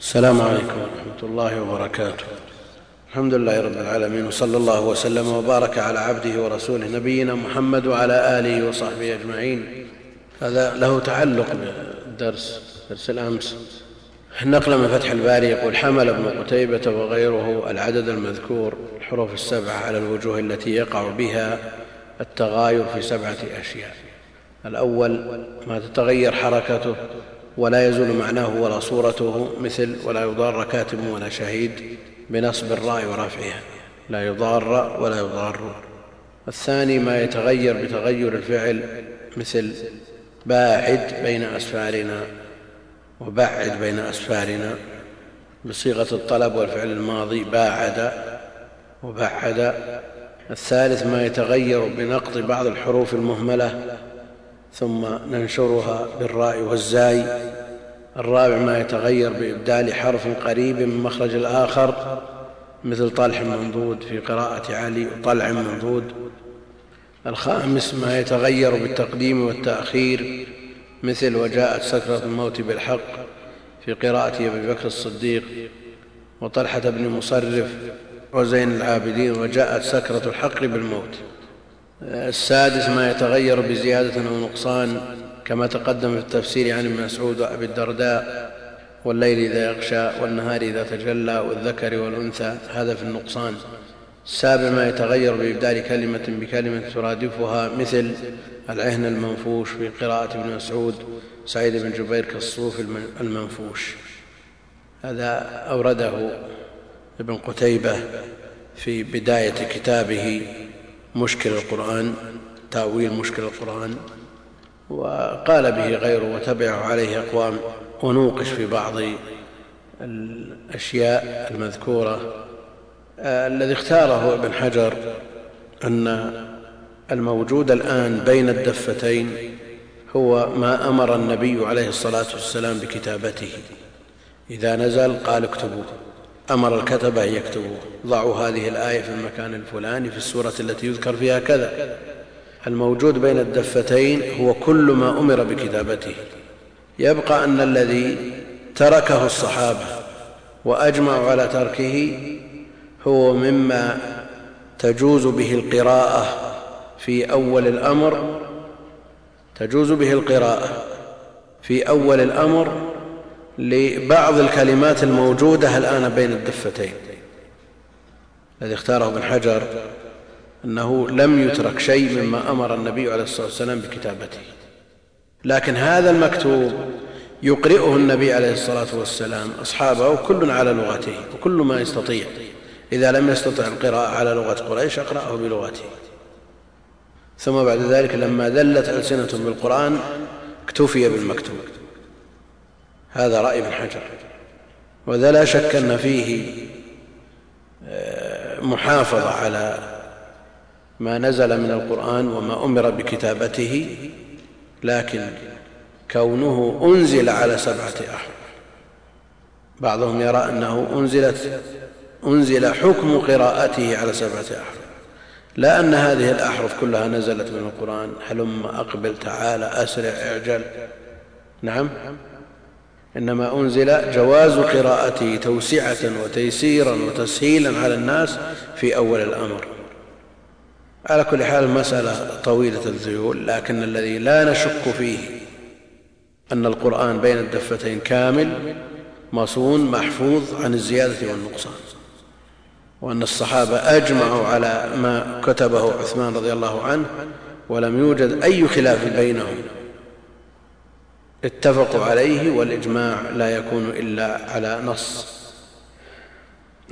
السلام عليكم ورحمة الله وبركاته. الحمد لله رب العالمين وصلى الله وسلم وبارك على عبده ورسوله نبينا محمد وعلى آله وصحبه أجمعين. هذا له تعلق بالدرس درس الأمس. نقل من فتح الباري يقول حمل ابن قتيبة وغيره العدد المذكور الحروف السبعة على الوجوه التي يقع بها التغاير في سبعة أشياء. الأول ما تتغير حركته ولا يزول معناه ولا صورته مثل ولا يضار كاتب ولا شهيد بنصب الراء ورفعها. لا يضار ولا يضار. الثاني ما يتغير بتغير الفعل مثل باعد بين أسفارنا وبعد بين أسفارنا. بصيغة الطلب والفعل الماضي باعد وبعد. الثالث ما يتغير بنقض بعض الحروف المهملة ثم ننشرها بالراء والزاي. الرابع ما يتغير بإبدال حرف قريب من مخرج الآخر مثل طلح منضود في قراءة علي وطلع منضود. الخامس ما يتغير بالتقديم والتأخير مثل وجاءت سكرة الموت بالحق في قراءة أبي بكر الصديق وطلحة بن مصرف وزين العابدين وجاءت سكرة الحق بالموت. السادس ما يتغير بزيادة أو نقصان كما تقدم في التفسير عن ابن مسعود وأبي الدرداء والليل إذا يغشى والنهار إذا تجلى والذكر والأنثى هذا في النقصان. السابع ما يتغير بإبدال كلمة بكلمة ترادفها مثل العهن المنفوش في قراءة ابن مسعود سعيد بن جبير كالصوف المنفوش. هذا أورده ابن قتيبة في بداية كتابه مشكل القرآن تأويل مشكل القرآن وقال به غيره وتبعه عليه أقوام ونوقش في بعض الأشياء المذكورة. الذي اختاره ابن حجر أن الموجود الآن بين الدفتين هو ما أمر النبي عليه الصلاة والسلام بكتابته. إذا نزل قال اكتبوا. أمر الكتبة أن يكتبوا. ضعوا هذه الآية في المكان الفلاني في السورة التي يذكر فيها كذا. الموجود بين الدفتين هو كل ما أمر بكتابته. يبقى أن الذي تركه الصحابة وأجمعوا على تركه هو مما تجوز به القراءة في أول الأمر. تجوز به القراءة في أول الأمر لبعض الكلمات الموجودة الآن بين الدفتين. الذي اختاره ابن حجر أنه لم يترك شيء مما أمر النبي عليه الصلاة والسلام بكتابته. لكن هذا المكتوب يقرئه النبي عليه الصلاة والسلام أصحابه كل على لغته وكل ما يستطيع. إذا لم يستطع القراءة على لغة قريش أقرأه بلغته. ثم بعد ذلك لما ذلت ألسنة بالقرآن اكتفي بالمكتوب. هذا رأي ابن حجر. وذا لا شك أن فيه آه، محافظة على ما نزل من القرآن وما أمر بكتابته لكن كونه أنزل على سبعة أحرف. بعضهم يرى أنه أنزلت أنزل حكم قراءته على سبعة أحرف. لا أن هذه الأحرف كلها نزلت من القرآن. هلم أقبل تعالى أسرع اعجل. نعم؟ إنما أنزل جواز قراءته توسعة وتيسيرا وتسهيلا على الناس في أول الأمر. على كل حال المسألة طويلة الذيول لكن الذي لا نشك فيه أن القرآن بين الدفتين كامل مصون محفوظ عن الزيادة والنقصان. وأن الصحابة أجمعوا على ما كتبه عثمان رضي الله عنه ولم يوجد أي خلاف بينهم. اتفقوا عليه والإجماع لا يكون إلا على نص.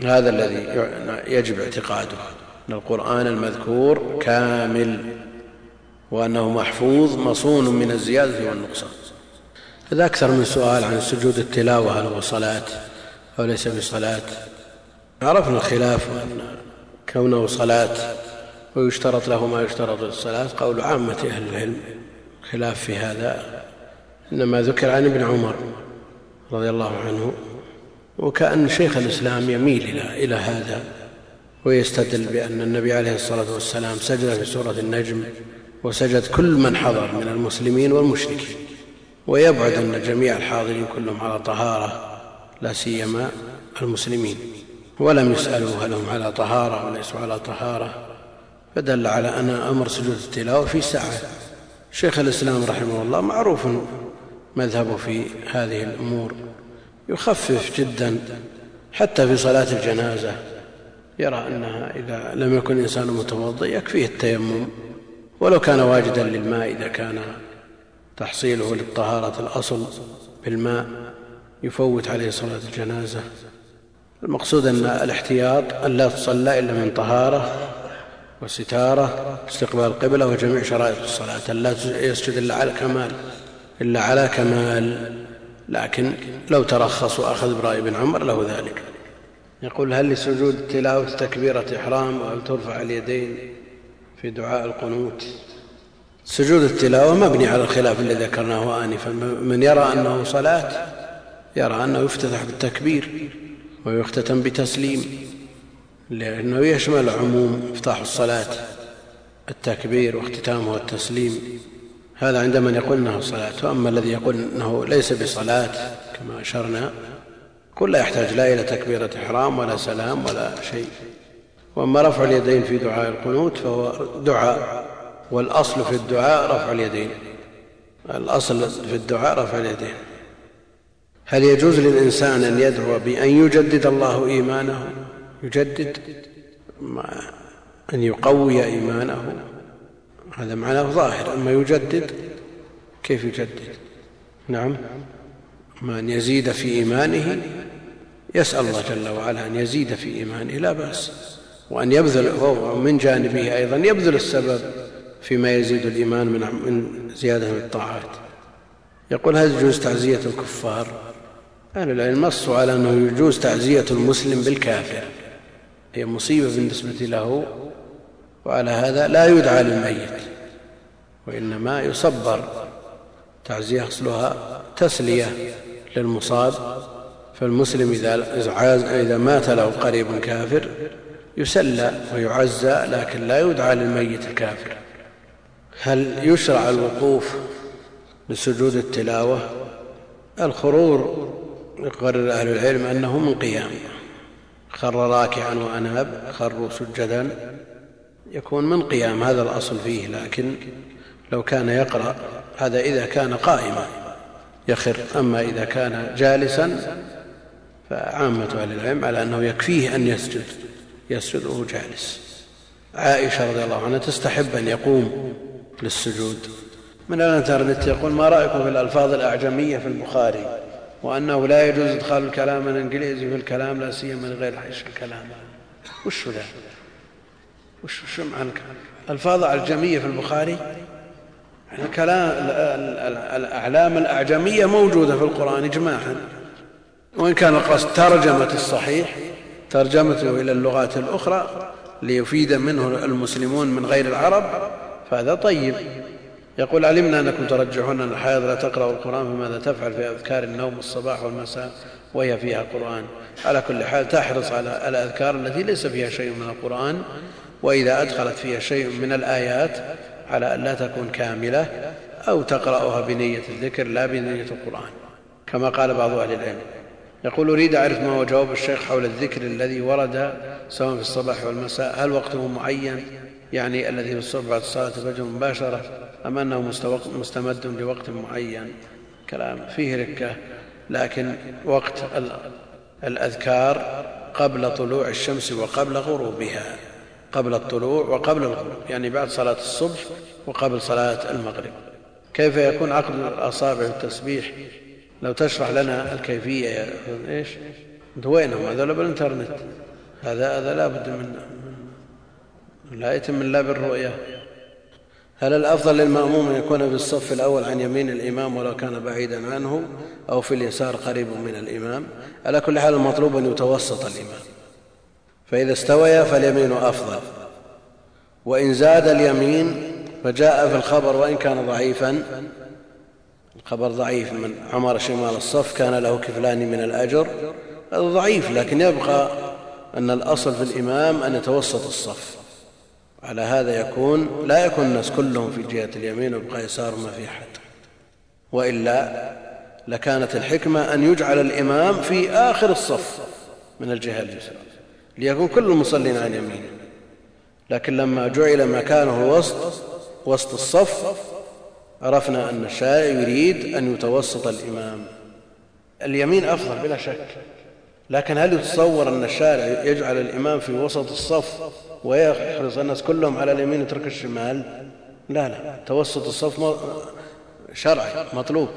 هذا الذي يجب اعتقاده. أن القرآن المذكور كامل وأنه محفوظ مصون من الزيادة والنقصان. هذا أكثر من سؤال عن سجود التلاوة هل هو صلاة أو ليس بصلاة. عرفنا الخلاف كونه صلاة ويشترط له ما يشترط للصلاة. قول عامة أهل العلم خلاف في هذا. إنما ذكر عن ابن عمر رضي الله عنه وكأن شيخ الإسلام يميل إلى, إلى هذا ويستدل بأن النبي عليه الصلاة والسلام سجد في سورة النجم وسجد كل من حضر من المسلمين والمشركين ويبعد أن جميع الحاضرين كلهم على طهارة لا سيما المسلمين. ولم يسألوا هل هم على طهارة أو ليسوا على طهارة فدل على أن أمر سجود التلاوة في ساعة. شيخ الإسلام رحمه الله معروف مذهبه في هذه الأمور. يخفف جدا حتى في صلاة الجنازة. يرى أنها إذا لم يكن الإنسان متوضئ يكفيه التيمم. ولو كان واجدا للماء إذا كان تحصيله للطهارة الأصل بالماء يفوت عليه صلاة الجنازة. المقصود أن الاحتياط أن لا تصلى إلا من طهارة وستارة استقبال القبلة وجميع شرائط الصلاة لا يسجد إلا على كمال إلا على كمال. لكن لو ترخص وأخذ برأي بن عمر له ذلك. يقول هل لسجود التلاوة تكبيرة إحرام أو ترفع اليدين في دعاء القنوت؟ سجود التلاوة مبني على الخلاف الذي ذكرناه آنفا. من يرى أنه صلاة يرى أنه يفتتح بالتكبير ويختتم بتسليم لأنه يشمل عموم إفتاح الصلاة التكبير واختتامه التسليم هذا عند من يقول إنه صلاة وأما الذي يقول إنه ليس بصلاة كما كل لا يحتاج لا إلى تكبيرة إحرام ولا سلام ولا شيء. وأما رفع اليدين في دعاء القنوت فهو دعاء والأصل في الدعاء رفع اليدين. الأصل في الدعاء رفع اليدين. هل يجوز للإنسان أن يدعو بأن يجدد الله إيمانه؟ يجدد أن يقوي إيمانه. هذا معناه ظاهر أما يجدد كيف يجدد؟ نعم. أما أن يزيد في إيمانه يسأل الله جل وعلا أن يزيد في إيمانه لا بأس. وأن يبذل من جانبه أيضا يبذل السبب فيما يزيد الإيمان من من زيادة الطاعات. يقول هل يجوز تعزية الكفار؟ أهل العلم نصوا على أنه يجوز تعزية المسلم بالكافر. هي مصيبة بالنسبة له. وعلى هذا لا يدعى للميت وإنما يصبر. تعزية أصلها تسلية للمصاب. فالمسلم إذا, إذا مات له قريب كافر يسلى ويعزى لكن لا يدعى للميت الكافر. هل يشرع الوقوف لسجود التلاوة؟ الخرور يقرر أهل العلم أنه من قيام. خر راكعا وأناب خروا سجدا. يكون من قيام هذا الأصل فيه لكن لو كان يقرأ هذا إذا كان قائما يخر. أما إذا كان جالسا فعامة أهل العلم على أنه يكفيه أن يسجد يسجد وهو جالس. عائشة رضي الله عنها تستحب أن يقوم للسجود. من الانترنت يقول ما رأيكم في الألفاظ الأعجمية في البخاري؟ وأنه لا يجوز إدخال الكلام الإنجليزي في الكلام لا سيما من غير حيش الكلام. وش ذا؟ وش معنى الفاظ الأعجمية في البخاري؟ كلام الأعلام الأعجمية موجودة في القرآن إجماعا. وإن كان القصد ترجمة الصحيح ترجمته إلى اللغات الأخرى ليفيد منه المسلمون من غير العرب فهذا طيب. يقول علمنا أنكم ترجحون أن الحائض لا تقرأ القرآن فماذا تفعل في أذكار النوم الصباح والمساء وهي فيها قرآن؟ على كل حال تحرص على الأذكار التي ليس فيها شيء من القرآن. وإذا أدخلت فيها شيء من الآيات على أن لا تكون كاملة أو تقرأها بنية الذكر لا بنية القرآن كما قال بعض أهل العلم. يقول أريد أعرف ما هو جواب الشيخ حول الذكر الذي ورد سواء في الصباح والمساء هل وقته معين؟ يعني الذي في الصبح بعد صلاة الفجر مباشرة أم أنه مستمد لوقت معين؟ كلام فيه ركة لكن وقت الأذكار قبل طلوع الشمس وقبل غروبها. قبل الطلوع وقبل الغروب يعني بعد صلاة الصبح وقبل صلاة المغرب. كيف يكون عقد الأصابع التسبيح؟ لو تشرح لنا الكيفية يا إيش؟ انت وينهم هذول بالإنترنت. هذا هذا لا بد من لا يتم إلا بالرؤية. هل الأفضل للمأموم أن يكون في الصف الأول عن يمين الإمام ولو كان بعيدا عنه أو في اليسار قريب من الإمام؟ على كل حال المطلوب أن يتوسط الإمام. فإذا استويا فاليمين أفضل. وإن زاد اليمين فجاء في الخبر وإن كان ضعيفا الخبر ضعيف من عمر شمال الصف كان له كفلان من الأجر. هذا ضعيف لكن يبقى أن الأصل في الإمام أن يتوسط الصف. على هذا يكون لا يكون الناس كلهم في جهة اليمين ويبقى يسار ما في أحد. وإلا لكانت الحكمة أن يجعل الإمام في آخر الصف من الجهة اليسرى. ليكون كل المصلين عن يمينه لكن لما جعل مكانه وسط وسط الصف عرفنا أن الشارع يريد أن يتوسط الإمام. اليمين أفضل بلا شك. لكن هل يتصور أن الشارع يجعل الإمام في وسط الصف ويحرص الناس كلهم على اليمين يترك الشمال؟ لا لا. توسط الصف شرعي مطلوب.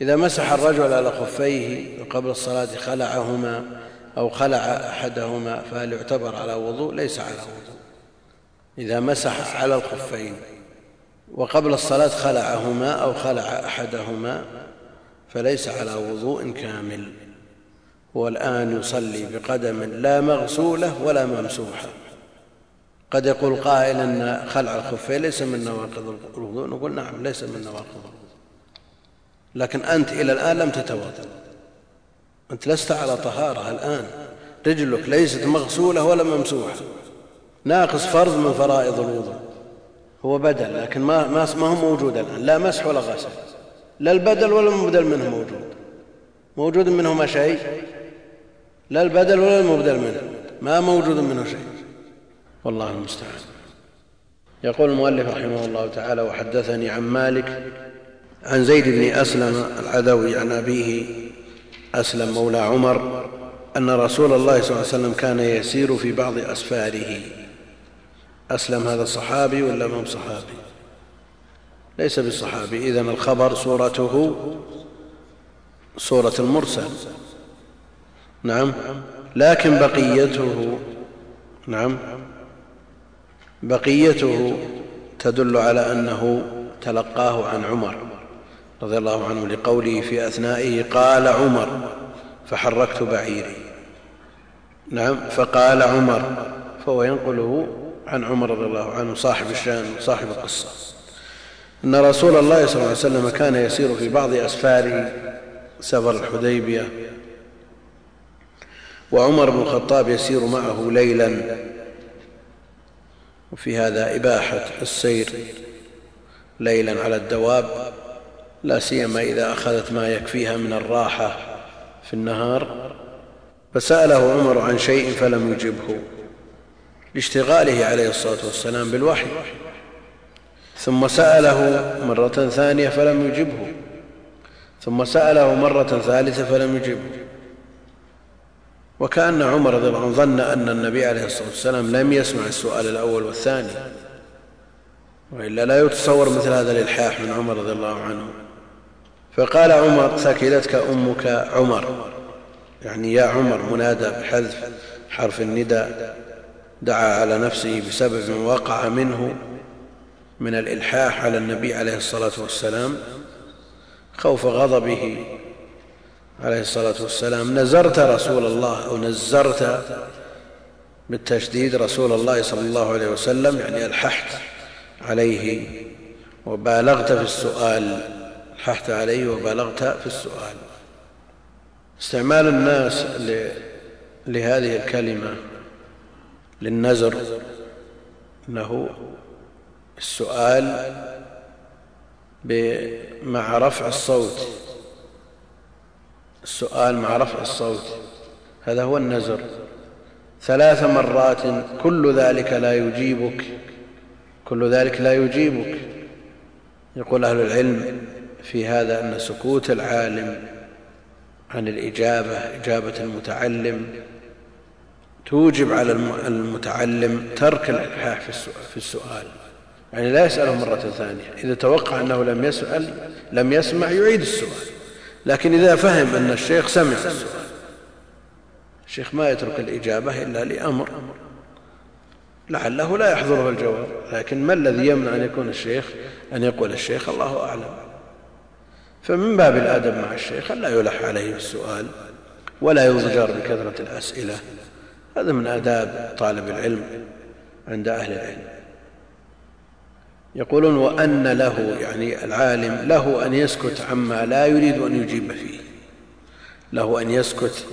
إذا مسح الرجل على خفيه قبل الصلاة خلعهما أو خلع أحدهما فهل يعتبر على وضوء؟ ليس على وضوء. إذا مسح على الخفين. وقبل الصلاة خلعهما أو خلع أحدهما فليس على وضوء كامل. هو الآن يصلي بقدم لا مغسولة ولا ممسوحة. قد يقول قائل أن خلع الخفين ليس من نواقض الوضوء. نقول نعم ليس من نواقض الوضوء. لكن أنت إلى الآن لم تتوضا أنت لست على طهارة الآن. رجلك ليست مغسولة ولا ممسوحة. ناقص فرض من فرائض الوضوء. هو بدل لكن ما, ما, ما هو موجود الآن. لا مسح ولا غسل. لا البدل ولا المبدل منه موجود. موجود منهما شيء؟ لا البدل ولا المبدل منه. ما موجود منه شيء. والله المستعان. يقول المؤلف رحمه الله تعالى وحدثني عن مالك عن زيد بن أسلم العدوي عن أبيه أسلم مولى عمر أن رسول الله صلى الله عليه وسلم كان يسير في بعض أسفاره. أسلم هذا صحابي ولا ما صحابي؟ ليس بالصحابي. إذن الخبر صورته صورة المرسل. نعم. لكن بقيته نعم. بقيته تدل على أنه تلقاه عن عمر. رضي الله عنه لقوله في أثنائه قال عمر فحركت بعيري. نعم فقال عمر فهو ينقله عن عمر رضي الله عنه صاحب الشأن صاحب القصة. أن رسول الله صلى الله عليه وسلم كان يسير في بعض أسفاره سفر الحديبية وعمر بن الخطاب يسير معه ليلا. وفي هذا إباحة السير ليلا على الدواب. لا سيما إذا أخذت ما يكفيها من الراحة في النهار. فسأله عمر عن شيء فلم يجبه لاشتغاله عليه الصلاة والسلام بالوحي. ثم سأله مرة ثانية فلم يجبه. ثم سأله مرة ثالثة فلم يجبه. وكأن عمر رضي الله عنه ظن أن النبي عليه الصلاة والسلام لم يسمع السؤال الأول والثاني. وإلا لا يتصور مثل هذا الإلحاح من عمر رضي الله عنه. فقال عمر ثكلتك أمك عمر. يعني يا عمر منادى بحذف حرف النداء دعا على نفسه بسبب ما وقع منه من الإلحاح على النبي عليه الصلاة والسلام. خوف غضبه عليه الصلاة والسلام. نزرت رسول الله أو نزرت بالتشديد رسول الله صلى الله عليه وسلم يعني ألححت عليه وبالغت في السؤال. الححت عليه وبالغت في السؤال. استعمال الناس لهذه الكلمة للنزر إنه السؤال مع رفع الصوت. السؤال مع رفع الصوت. هذا هو النزر ثلاث مرات كل ذلك لا يجيبك. كل ذلك لا يجيبك. يقول أهل العلم في هذا أن سكوت العالم عن الإجابة إجابة المتعلم توجب على المتعلم ترك الإلحاح في السؤال. يعني لا يسأله مرة ثانية. إذا توقع أنه لم يسأل لم يسمع يعيد السؤال. لكن إذا فهم أن الشيخ سمع السؤال الشيخ ما يترك الإجابة إلا لأمر. لعله لا يحضره الجواب. لكن ما الذي يمنع أن يكون الشيخ أن يقول الشيخ؟ الله أعلم. فمن باب الأدب مع الشيخ لا يلح عليه بالسؤال ولا يضجر بكثرة الأسئلة. هذا من آداب طالب العلم عند أهل العلم. يقولون وأن له يعني العالم له أن يسكت عما لا يريد أن يجيب فيه. له أن يسكت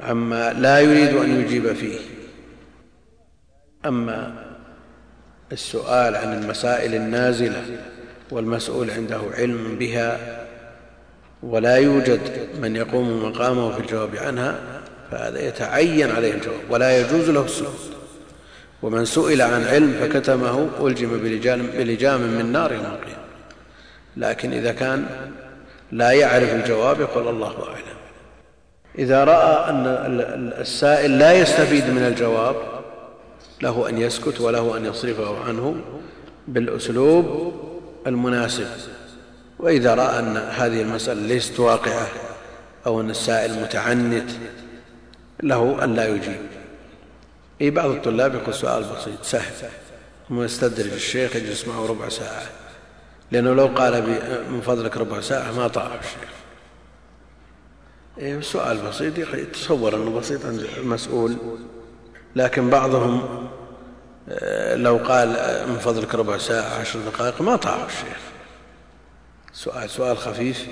عما لا يريد أن يجيب فيه. أما السؤال عن المسائل النازلة والمسؤول عنده علم بها ولا يوجد من يقوم مقامه في الجواب عنها فهذا يتعين عليه الجواب ولا يجوز له السكوت ومن سئل عن علم فكتمه ألجم بلجام من نار يوم القيامة لكن إذا كان لا يعرف الجواب يقول الله أعلم. إذا رأى أن السائل لا يستفيد من الجواب له أن يسكت وله أن يصرفه عنه بالأسلوب المناسب. وإذا رأى أن هذه المسألة ليست واقعة أو أن السائل متعنت له أن لا يجيب. إي بعض الطلاب يقول سؤال بسيط سهل. ثم يستدرج الشيخ يجلس معه ربع ساعة. لأنه لو قال من فضلك ربع ساعة ما طاعه الشيخ. سؤال بسيط يتصور أنه بسيط عند المسؤول. لكن بعضهم لو قال من فضلك ربع ساعة عشر دقائق ما طاعه الشيخ. سؤال سؤال خفيف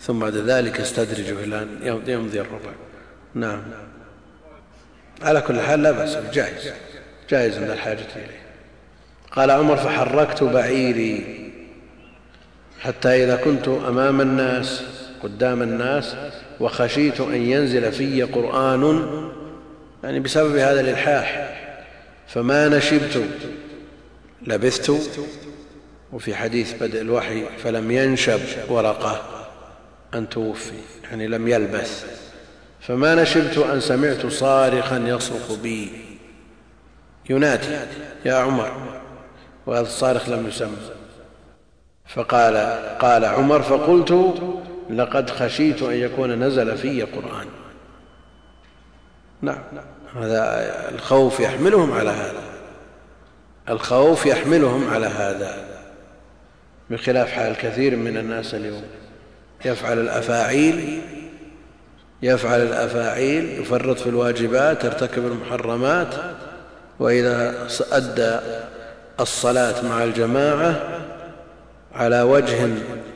ثم بعد ذلك يستدرجه إلى أن يمضي الربع. نعم. على كل حال لا بأس جائز. جائز عند الحاجة إليه. قال عمر فحركت بعيري حتى إذا كنت أمام الناس قدام الناس وخشيت أن ينزل في قرآن. يعني بسبب هذا الإلحاح فما نشبت لبثت. وفي حديث بدء الوحي فلم ينشب ورقة أن توفي يعني لم يلبث. فما نشبت أن سمعت صارخا يصرخ بي. ينادي يا عمر وهذا الصارخ لم يسمى فقال قال عمر فقلت لقد خشيت أن يكون نزل في قرآن. نعم. هذا الخوف يحملهم على هذا. الخوف يحملهم على هذا. بخلاف حال كثير من الناس اليوم. يفعل الأفاعيل يفعل الأفاعيل يفرط في الواجبات يرتكب المحرمات وإذا أدى الصلاة مع الجماعة على وجه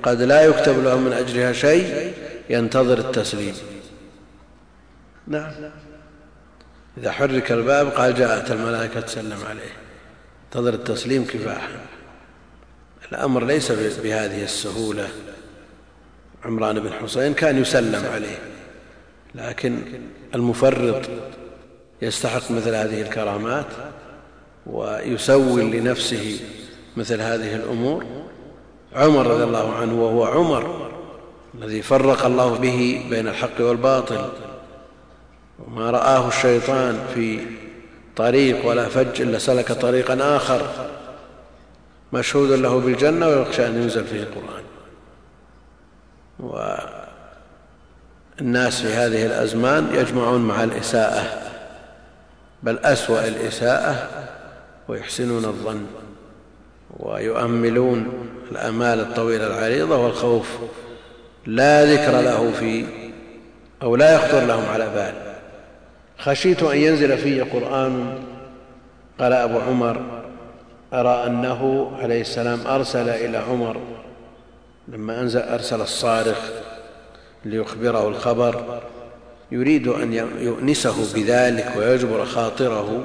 قد لا يكتب له من أجرها شيء ينتظر التسليم. نعم. إذا حرك الباب قال جاءت الملائكة تسلم عليه. انتظر التسليم كفاحا الأمر ليس بهذه السهولة. عمران بن حسين كان يسلم عليه. لكن المفرط يستحق مثل هذه الكرامات ويسول لنفسه مثل هذه الأمور. عمر رضي الله عنه وهو عمر الذي فرق الله به بين الحق والباطل. وما رآه الشيطان في طريق ولا فج إلا سلك طريقا آخر مشهود له بالجنة ويخشى أن ينزل فيه القرآن. والناس في هذه الأزمان يجمعون مع الإساءة بل أسوأ الإساءة ويحسنون الظن ويؤملون الآمال الطويلة العريضة والخوف لا ذكر له في أو لا يخطر لهم على بال. خشيت أن ينزل في قرآن. قال أبو عمر أرى أنه عليه السلام أرسل إلى عمر لما أنزل أرسل الصارخ ليخبره الخبر. يريد أن يؤنسه بذلك ويجبر خاطره.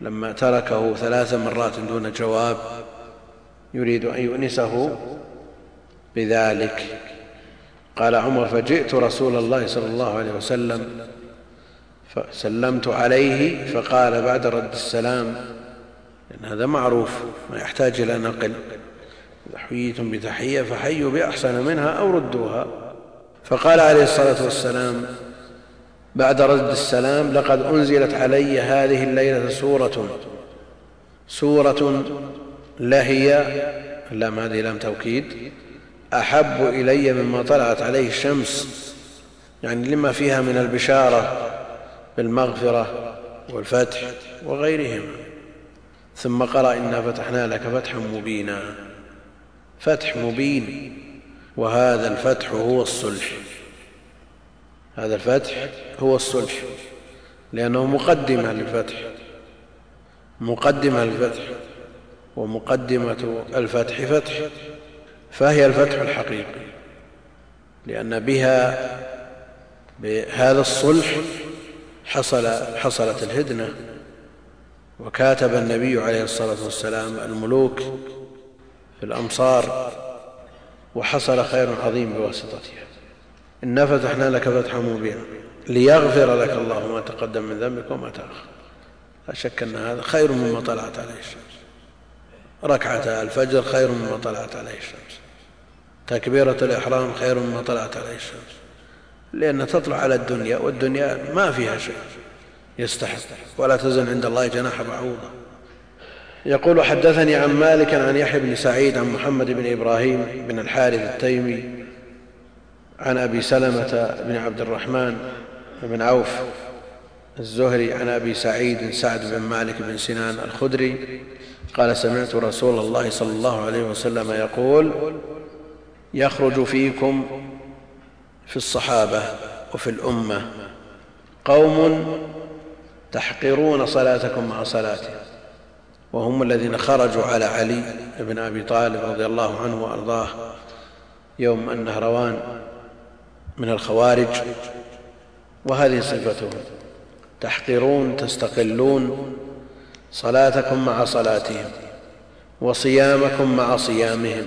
لما تركه ثلاث مرات دون جواب يريد أن يؤنسه بذلك. قال عمر فجئت رسول الله صلى الله عليه وسلم. فسلمت عليه فقال بعد رد السلام لأن هذا معروف ما يحتاج إلى نقل. إذا حييتم بتحية فحيوا بأحسن منها أو ردوها. فقال عليه الصلاة والسلام بعد رد السلام لقد أنزلت علي هذه الليلة سورة سورة لهي اللام هذه لام توكيد أحب إلي مما طلعت عليه الشمس يعني لما فيها من البشارة. بالمغفرة والفتح وغيرهما ثم قرأ إنا فتحنا لك فتحا مبينا. فتح مبين وهذا الفتح هو الصلح. هذا الفتح هو الصلح لأنه مقدمة للفتح مقدمة للفتح ومقدمة الفتح فتح. فهي الفتح الحقيقي لأن بها بهذا الصلح حصل حصلت الهدنة. وكاتب النبي عليه الصلاة والسلام الملوك في الأمصار وحصل خير عظيم بواسطتها. إنا فتحنا لك فتحا مبينا ليغفر لك الله ما تقدم من ذنبك وما تأخر. لا شك أن هذا خير مما طلعت عليه الشمس. ركعة الفجر خير مما طلعت عليه الشمس. تكبيرة الإحرام خير مما طلعت عليه الشمس. لأن تطلع على الدنيا والدنيا ما فيها شيء يستحق. ولا تزن عند الله جناح بعوضة. يقول حدثني عن مالك عن يحيى بن سعيد عن محمد بن إبراهيم بن الحارث التيمي عن أبي سلمة بن عبد الرحمن بن عوف الزهري عن أبي سعيد سعد بن مالك بن سنان الخدري قال سمعت رسول الله صلى الله عليه وسلم يقول يخرج فيكم في الصحابة وفي الأمة. قوم تحقرون صلاتكم مع صلاته وهم الذين خرجوا على علي بن أبي طالب رضي الله عنه وأرضاه. يوم النهروان من الخوارج. وهذه صفتهم. تحقرون تستقلون صلاتكم مع صلاتهم. وصيامكم مع صيامهم.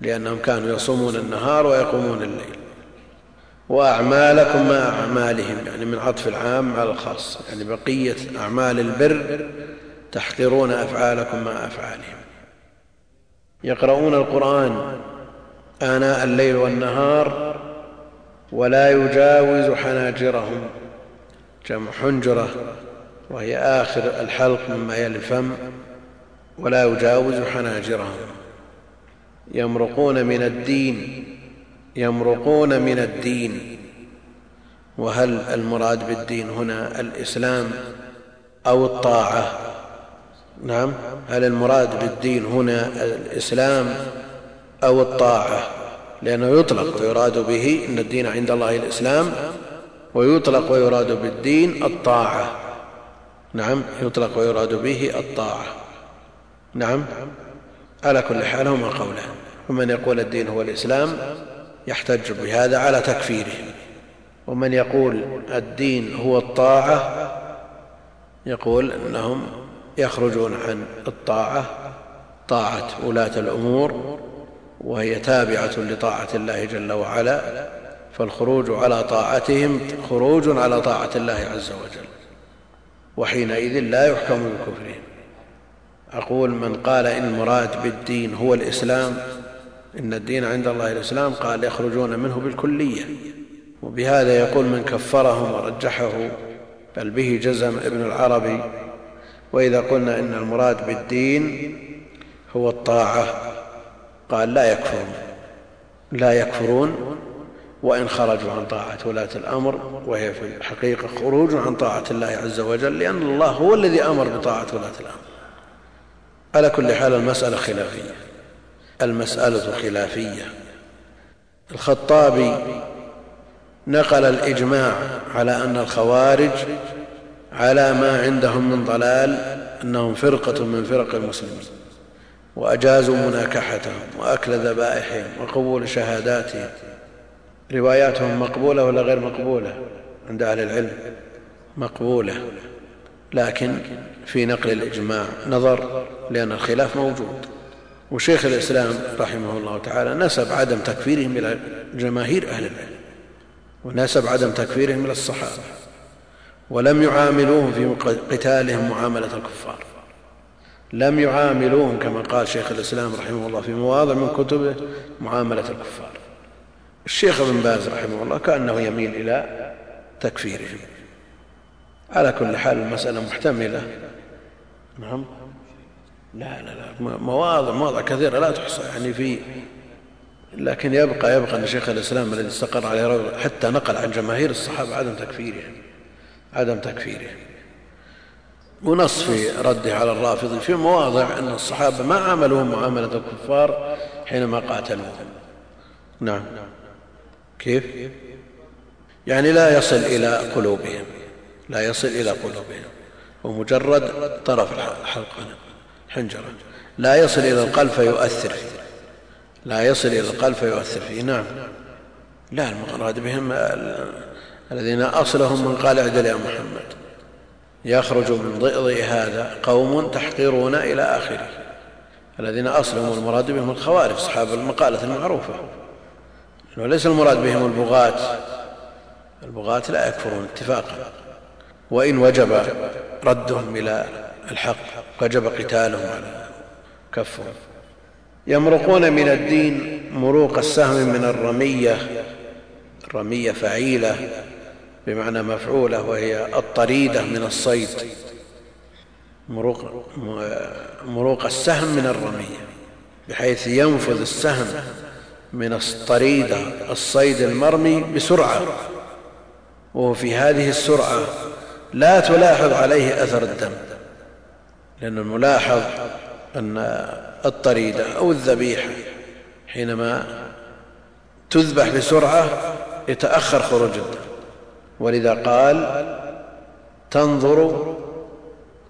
لأنهم كانوا يصومون النهار ويقومون الليل. وأعمالكم مع أعمالهم يعني من عطف العام على الخاص يعني بقية أعمال البر تحقرون أفعالكم مع أفعالهم. يقرؤون القرآن آناء الليل والنهار ولا يجاوز حناجرهم جمع حنجرة وهي آخر الحلق مما يلي الفم ولا يجاوز حناجرهم. يمرقون من الدين يمرقون من الدين. وهل المراد بالدين هنا الإسلام أو الطاعة؟ نعم. هل المراد بالدين هنا الإسلام أو الطاعة؟ لأنه يطلق ويراد به إن الدين عند الله الإسلام ويطلق ويراد بالدين الطاعة. نعم. يطلق ويراد به الطاعة. نعم. على كل حال هما قولان ومن يقول الدين هو الإسلام يحتج بهذا على تكفيره. ومن يقول الدين هو الطاعة يقول أنهم يخرجون عن الطاعة طاعة ولاة الأمور وهي تابعة لطاعة الله جل وعلا فالخروج على طاعتهم خروج على طاعة الله عز وجل. وحينئذ لا يحكم بكفرهم أقول من قال إن المراد بالدين هو الإسلام إن الدين عند الله الإسلام قال يخرجون منه بالكلية. وبهذا يقول من كفرهم ورجحه بل به جزم ابن العربي. وإذا قلنا إن المراد بالدين هو الطاعة قال لا يكفرون. لا يكفرون وإن خرجوا عن طاعة ولاة الأمر وهي في الحقيقة خروج عن طاعة الله عز وجل لأن الله هو الذي أمر بطاعة ولاة الأمر. على كل حال المسألة خلافية. المسألة خلافية. الخطابي نقل الإجماع على أن الخوارج على ما عندهم من ضلال أنهم فرقة من فرق المسلمين وأجازوا مناكحتهم وأكل ذبائحهم وقبول شهاداتهم. رواياتهم مقبولة ولا غير مقبولة؟ عند أهل العلم مقبولة. لكن في نقل الإجماع. نظر لأن الخلاف موجود. وشيخ الإسلام رحمه الله تعالى نسب عدم تكفيرهم إلى جماهير أهل العلم ونسب عدم تكفيرهم إلى الصحابة ولم يعاملوهم في قتالهم معاملة الكفار. لم يعاملوهم كما قال شيخ الإسلام رحمه الله في مواضع من كتبه معاملة الكفار. الشيخ ابن باز رحمه الله كأنه يميل إلى تكفيرهم. على كل حال المسألة محتملة. نعم. لا لا لا مواضع مواضع كثيرة لا تحصى. يعني في لكن يبقى يبقى أن شيخ الإسلام الذي استقر عليه حتى نقل عن جماهير الصحابة عدم تكفيرهم عدم تكفيرهم ونص في رده على الرافض في مواضع أن الصحابة ما عاملوهم معاملة الكفار حينما قاتلوهم نعم. كيف؟ يعني لا يصل إلى قلوبهم لا يصل إلى قلوبهم. ومجرد طرف الحلقة حنجرة. لا يصل إلى القلب فيؤثر. فيه لا يصل إلى القلب فيؤثر. فيه نعم. لا المراد بهم الذين أصلهم من قال أعدل يا محمد. يخرج من ضئضئ هذا قوم تحقرون إلى آخره. الذين أصلهم المراد بهم الخوارج أصحاب المقالة المعروفة. وليس المراد بهم البغاة. البغاة لا يكفرون اتفاقا. وإن وجب ردهم إلى الحق وجب قتالهم. على كفهم يمرقون من الدين مروق السهم من الرمية الرمية فعيلة بمعنى مفعولة وهي الطريدة من الصيد. مروق, مروق السهم من الرمية بحيث ينفذ السهم من الطريدة الصيد المرمي بسرعة. وفي هذه السرعة لا تلاحظ عليه أثر الدم لأن الملاحظ أن الطريدة أو الذبيحة حينما تذبح بسرعة يتأخر خروج الدم. ولذا قال تنظر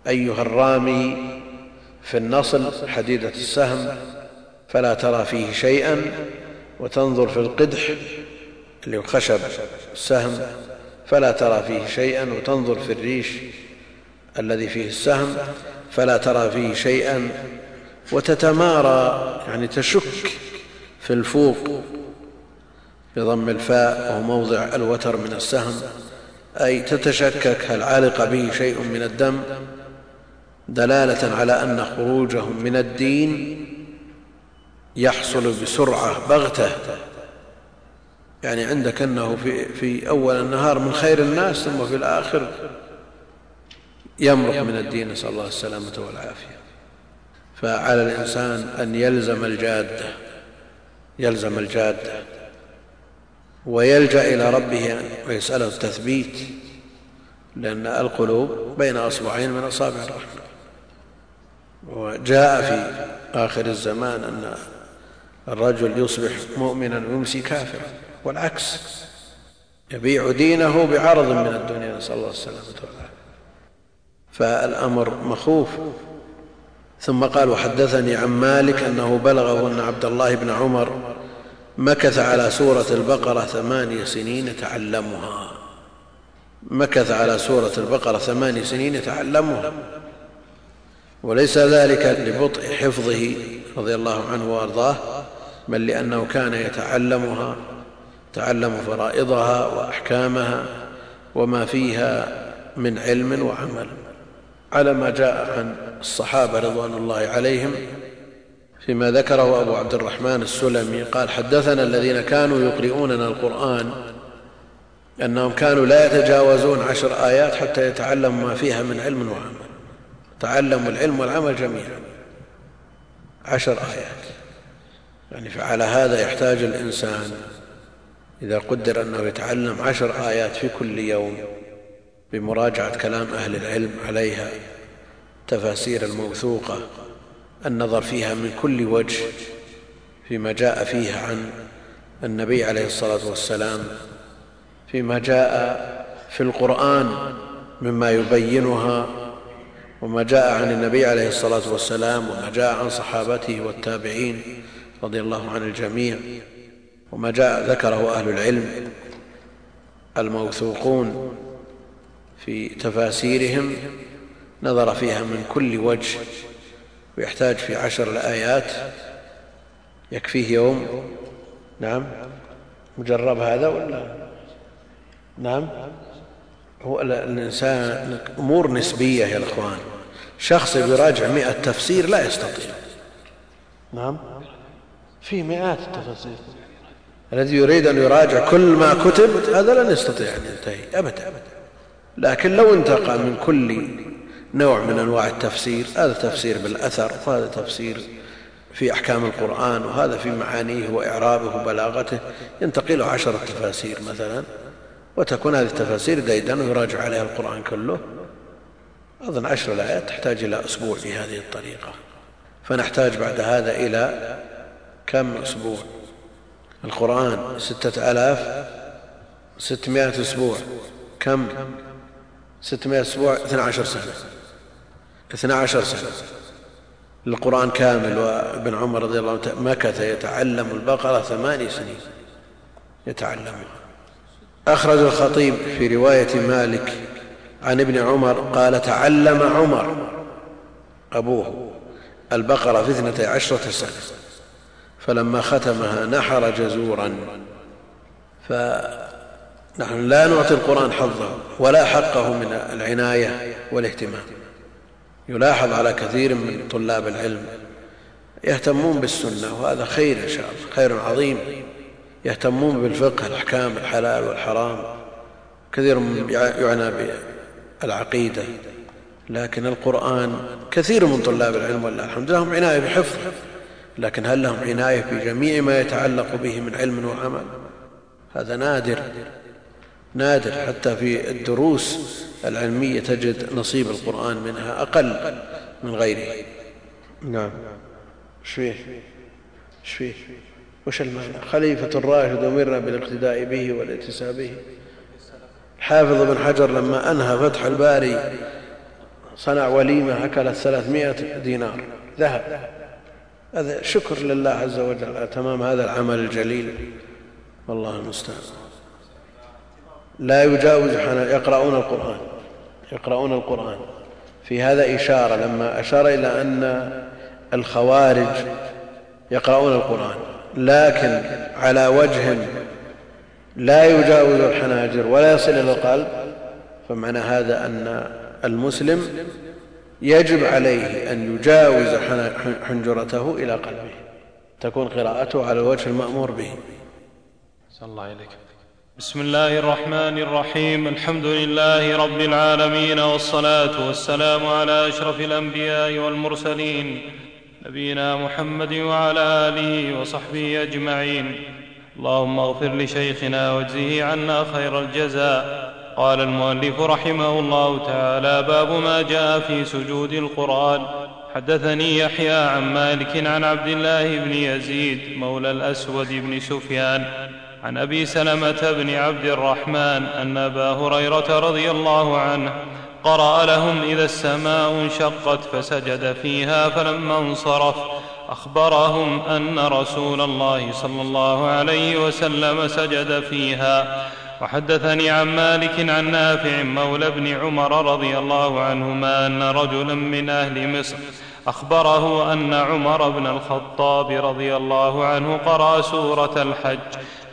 أيها الرامي في النصل حديدة السهم فلا ترى فيه شيئا وتنظر في القدح اللي هو خشب السهم. فلا ترى فيه شيئا وتنظر في الريش الذي فيه السهم فلا ترى فيه شيئا وتتمارى يعني تشك في الفوق بضم الفاء وهو موضع الوتر من السهم. أي تتشكك هل علق به شيء من الدم؟ دلالة على أن خروجهم من الدين يحصل بسرعة بغتة. يعني عندك أنه في, في أول النهار من خير الناس ثم في الآخر يمرق من الدين نسأل الله السلامة والعافية. فعلى الإنسان أن يلزم الجادة يلزم الجادة ويلجأ إلى ربه ويسأله التثبيت لأن القلوب بين أصبعين من أصابع الرحمن وجاء في آخر الزمان أن الرجل يصبح مؤمنا ويمسي كافرا. والعكس يبيع دينه بعرض من الدنيا نسأل الله السلامة والعافية فالأمر مخوف. ثم قال وحدثني عن مالك أنه بلغه أن عبد الله بن عمر مكث على سورة البقرة ثماني سنين يتعلمها مكث على سورة البقرة ثماني سنين يتعلمها وليس ذلك لبطء حفظه رضي الله عنه وأرضاه بل لأنه كان يتعلمها. تعلم فرائضها وأحكامها وما فيها من علم وعمل. على ما جاء عن الصحابة رضوان الله عليهم فيما ذكره أبو عبد الرحمن السلمي قال حدثنا الذين كانوا يقرؤوننا القرآن أنهم كانوا لا يتجاوزون عشر آيات حتى يتعلموا ما فيها من علم وعمل. تعلموا العلم والعمل جميعا. عشر آيات. يعني فعلى هذا يحتاج الإنسان إذا قدر أنه يتعلم عشر آيات في كل يوم بمراجعة كلام أهل العلم عليها تفاسير الموثوقة النظر فيها من كل وجه فيما جاء فيها عن النبي عليه الصلاة والسلام فيما جاء في القرآن مما يبينها وما جاء عن النبي عليه الصلاة والسلام وما جاء عن صحابته والتابعين رضي الله عن الجميع. وما جاء ذكره أهل العلم الموثوقون في تفاسيرهم نظر فيها من كل وجه ويحتاج في عشر الآيات يكفيه يوم. نعم. مجرب هذا ولا؟ نعم. هو الإنسان أمور نسبية يا الأخوان شخص يراجع مئة تفسير لا يستطيع. نعم. في مئات التفاسير. الذي يريد أن يراجع كل ما كتب هذا لن يستطيع أن ينتهي أبدا. لكن لو انتقى من كل نوع من أنواع التفسير هذا تفسير بالأثر وهذا تفسير في أحكام القرآن وهذا في معانيه وإعرابه وبلاغته ينتقي له عشرة تفاسير مثلا وتكون هذه التفاسير ديدا ويراجع عليها القرآن كله. أظن عشر الآيات تحتاج إلى أسبوع بهذه الطريقة. فنحتاج بعد هذا إلى كم أسبوع؟ القرآن ستة آلاف ستمائة أسبوع. كم؟ ستمائة أسبوع اثنى عشر سنة. اثنى عشر سنة. القرآن كامل وابن عمر رضي الله عنه مكث يتعلم البقرة ثماني سنين. يتعلمها أخرج الخطيب في رواية مالك عن ابن عمر قال تعلم عمر أبوه البقرة في اثنتي عشرة سنة. فلما ختمها نحر جزورا. فنحن لا نعطي القرآن حظه ولا حقه من العناية والاهتمام. يلاحظ على كثير من طلاب العلم يهتمون بالسنة وهذا خير إن شاء الله خير عظيم. يهتمون بالفقه الأحكام الحلال والحرام. كثير يعنى بالعقيدة. لكن القرآن كثير من طلاب العلم والله الحمد لله هم عناية بحفظه. لكن هل لهم عناية بجميع ما يتعلق به من علم وعمل؟ هذا نادر نادر. حتى في الدروس العلمية تجد نصيب القرآن منها أقل من غيره. نعم. إيش فيه؟ إيش فيه؟ وش المعنى؟ خليفة الراشد أمرنا بالاقتداء به والاتساب به. حافظ بن حجر لما أنهى فتح الباري صنع وليمة أكلت ثلاثمائة دينار ذهب. هذا شكر لله عز وجل على تمام هذا العمل الجليل. والله المستعان. لا يجاوز يقرؤون القرآن. يقرؤون القرآن. في هذا إشارة لما أشار إلى أن الخوارج يقرؤون القرآن. لكن على وجه لا يجاوز الحناجر ولا يصل إلى القلب فمعنى هذا أن المسلم يجب عليه أن يجاوز حنجرته إلى قلبه. تكون قراءته على الوجه المأمور به. صلى الله عليك. بسم الله الرحمن الرحيم. الحمد لله رب العالمين والصلاة والسلام على أشرف الأنبياء والمرسلين نبينا محمد وعلى آله وصحبه أجمعين. اللهم اغفر لشيخنا واجزه عنا خير الجزاء. قال المؤلف رحمه الله تعالى باب ما جاء في سجود القرآن. حدثني يحيى عن مالك عن عبد الله بن يزيد مولى الأسود بن سفيان عن أبي سلمة بن عبد الرحمن أن أبا هريرة رضي الله عنه قرأ لهم إذا السماء انشقت فسجد فيها فلما انصرف أخبرهم أن رسول الله صلى الله عليه وسلم سجد فيها وحدثني عن مالك عن نافع مولى ابن عمر رضي الله عنهما أن رجلا من أهل مصر أخبره أن عمر بن الخطاب رضي الله عنه قرأ سورة الحج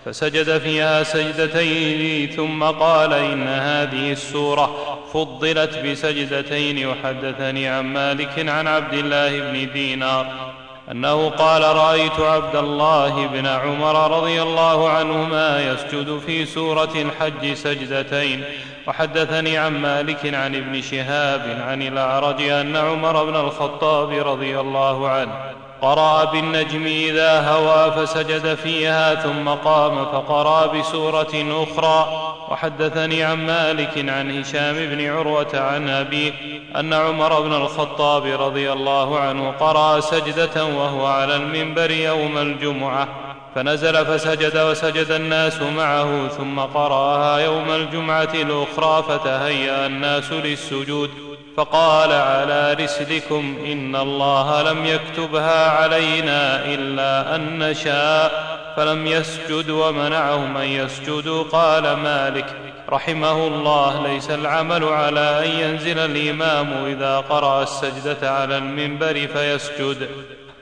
فسجد فيها سجدتين ثم قال إن هذه السورة فضلت بسجدتين. وحدثني عن مالك عن عبد الله بن دينار. أنه قال رأيت عبد الله بن عمر رضي الله عنهما يسجد في سورة الحج سجدتين. وحدثني عن مالك عن ابن شهاب عن الأعرج أن عمر بن الخطاب رضي الله عنه قرأ بالنجم إذا هوى فسجد فيها ثم قام فقرأ بسورة أخرى. وحدثني عن مالك عن هشام بن عروة عن أبيه أن عمر بن الخطاب رضي الله عنه قرأ سجدة وهو على المنبر يوم الجمعة. فنزل فسجد وسجد الناس معه ثم قرأها يوم الجمعة الأخرى فتهيأ الناس للسجود فقال على رسلكم إن الله لم يكتبها علينا إلا أن نشاء فلم يسجد ومنعهم أن يسجدوا قال مالك رحمه الله ليس العمل على أن ينزل الإمام إذا قرأ السجدة على المنبر فيسجد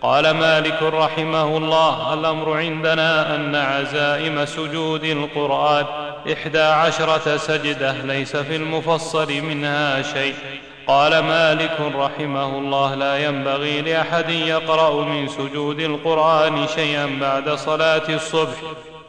قال مالك رحمه الله الأمر عندنا أن عزائم سجود القرآن إحدى عشرة سجدة ليس في المفصل منها شيء. قال مالك رحمه الله لا ينبغي لأحد يقرأ من سجود القرآن شيئا بعد صلاة الصبح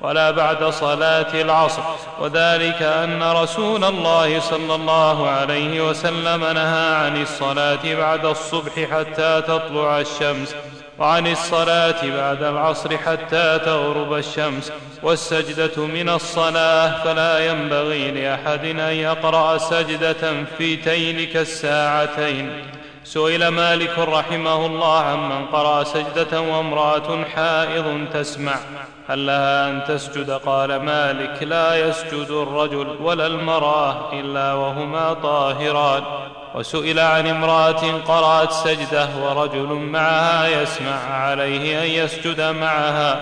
ولا بعد صلاة العصر. وذلك أن رسول الله صلى الله عليه وسلم نهى عن الصلاة بعد الصبح حتى تطلع الشمس. وعن الصلاة بعد العصر حتى تغرب الشمس والسجدة من الصلاة فلا ينبغي لأحد أن يقرأ سجدة في تيلك الساعتين. سئل مالك رحمه الله عمن قرأ سجدة وامرأة حائض تسمع. هل لها أن تسجد؟ قال مالك لا يسجد الرجل ولا المرأة إلا وهما طاهران. وسئل عن امرأة قرأت سجدة ورجل معها يسمع عليه أن يسجد معها.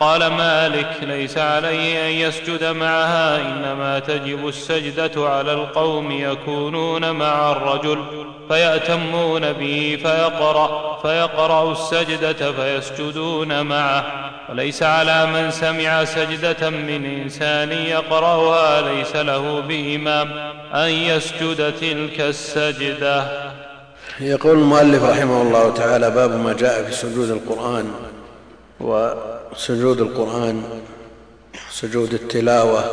قال مالك ليس عليه أن يسجد معها إنما تجب السجدة على القوم يكونون مع الرجل فيأتمون به فيقرأ فيقرأ السجدة فيسجدون معه. وليس على من سمع سجدة من إنسان يقرأها ليس له بإمام أن يسجد تلك السجدة. يقول المؤلف رحمه الله تعالى باب ما جاء في سجود القرآن وسجود القرآن سجود التلاوة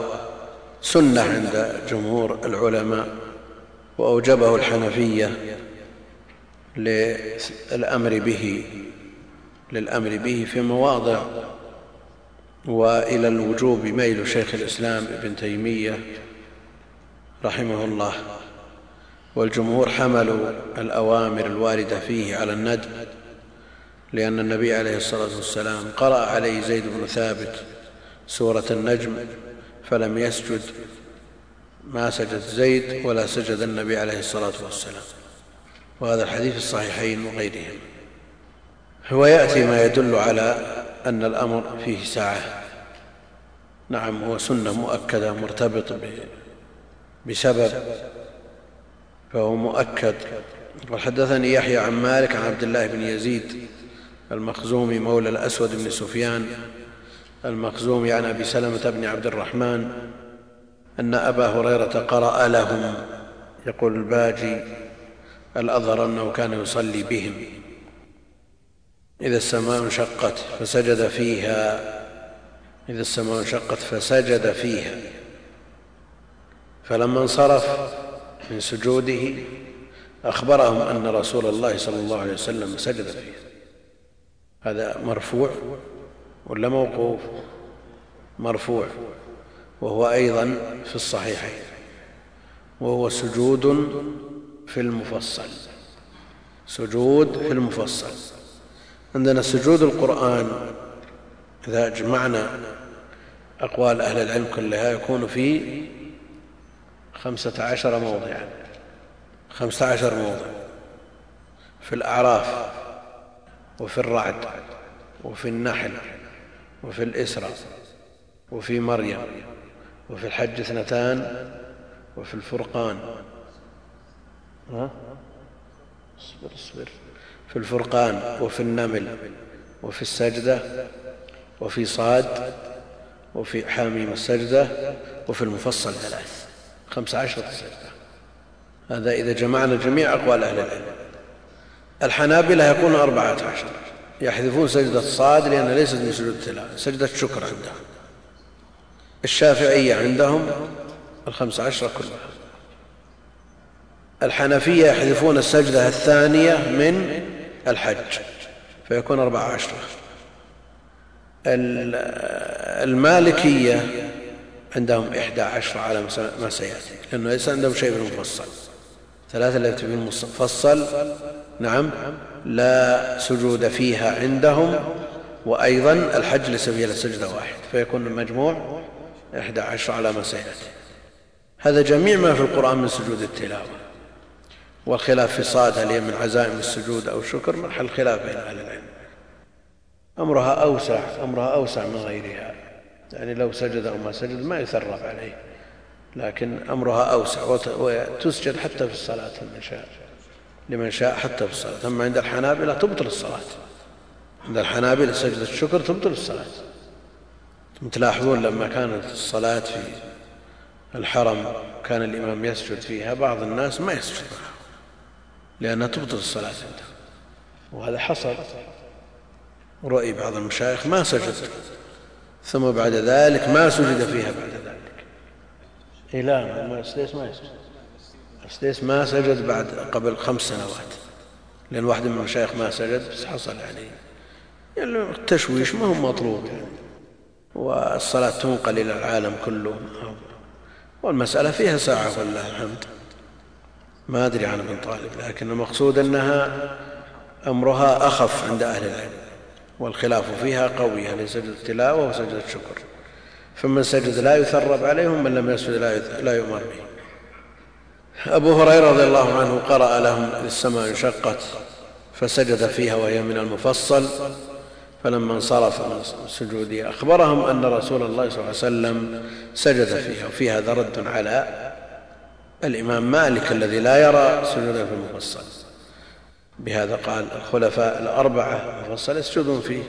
سنة عند جمهور العلماء وأوجبه الحنفية للأمر به للأمر به في مواضع وإلى الوجوب ميل شيخ الإسلام ابن تيمية رحمه الله والجمهور حملوا الأوامر الواردة فيه على الندب لأن النبي عليه الصلاة والسلام قرأ عليه زيد بن ثابت سورة النجم فلم يسجد. ما سجد زيد ولا سجد النبي عليه الصلاة والسلام. وهذا الحديث الصحيحين وغيرهم. ويأتي ما يدل على أن الأمر فيه ساعة. نعم هو سنة مؤكدة مرتبط بسبب فهو مؤكد. وحدثني يحيى عن مالك عن عبد الله بن يزيد المخزومي مولى الأسود بن سفيان المخزومي عن أبي سلمة بن عبد الرحمن أن أبا هريرة قرأ لهم يقول الباجي الأظهر أنه كان يصلي بهم. إذا السماء انشقت فسجد فيها إذا السماء انشقت فسجد فيها. فلما انصرف من سجوده أخبرهم أن رسول الله صلى الله عليه وسلم سجد فيها. هذا مرفوع ولا موقوف؟ مرفوع. وهو أيضا في الصحيحين وهو سجود في المفصل. سجود في المفصل. عندنا سجود القرآن. إذا أجمعنا أقوال أهل العلم كلها يكون في خمسة عشر موضعا. خمسة عشر موضع. في الأعراف. وفي الرعد وفي النحل وفي الإسراء وفي مريم وفي الحج اثنتان وفي الفرقان. ها؟ اصبر اصبر. في الفرقان وفي النمل وفي السجدة وفي صاد وفي حاميم السجدة وفي المفصل ثلاث خمس عشرة سجدة. هذا إذا جمعنا جميع أقوال أهل العلم. الحنابلة يكون أربعة عشر. يحذفون سجدة صاد لأنها ليست من سجود التلاوة. سجدة شكر عندهم. الشافعية عندهم الخمس عشرة كلها. الحنفية يحذفون السجدة الثانية من الحج فيكون أربع عشرة المالكية عندهم إحدى عشرة على ما سيأتي لأنه ليس عندهم شيء من المفصل. ثلاثة التي في المفصل. نعم لا سجود فيها عندهم وأيضا الحج ليس فيها سجدة واحد فيكون المجموع إحدى عشر على ما هذا جميع ما في القرآن من سجود التلاوة والخلاف في صاد هل هي من عزائم السجود أو شكر محل خلاف بين أهل العلم. أمرها أوسع أمرها أوسع من غيرها. يعني لو سجد أو ما سجد ما يثرب عليه لكن أمرها أوسع وتسجد حتى في الصلاة لمن شاء لمن شاء حتى في الصلاة. أما عند الحنابلة تبطل الصلاة. عند الحنابلة سجدة الشكر تبطل الصلاة. تلاحظون لما كانت الصلاة في الحرم كان الإمام يسجد فيها بعض الناس ما يسجد معه لأنها تبطل الصلاة عنده وهذا حصل. رأي بعض المشايخ ما سجد. ثم بعد ذلك ما سجد فيها بعد ذلك. إيه لا ما يسجد؟ السديس ما سجد بعد قبل خمس سنوات. لأن واحد من المشايخ ما سجد بس حصل يعني, يعني التشويش ما هو مطلوب يعني. والصلاة تنقل إلى العالم كله. والمسألة فيها ساعة والله الحمد. ما أدري عن ابن طالب لكن المقصود أنها أمرها أخف عند أهل العلم. والخلاف فيها قوي يعني سجد التلاوة وسجد الشكر فمن سجد لا يثرب عليه ومن لم يسجد لا يؤمر به. أبو هريرة رضي الله عنه قرأ لهم السماء انشقت فسجد فيها وهي من المفصل. فلما انصرف من سجوده أخبرهم أن رسول الله صلى الله عليه وسلم سجد فيها وفي هذا رد على الإمام مالك الذي لا يرى سجودا في المفصل. بهذا قال الخلفاء الأربعة المفصل يسجدون فيه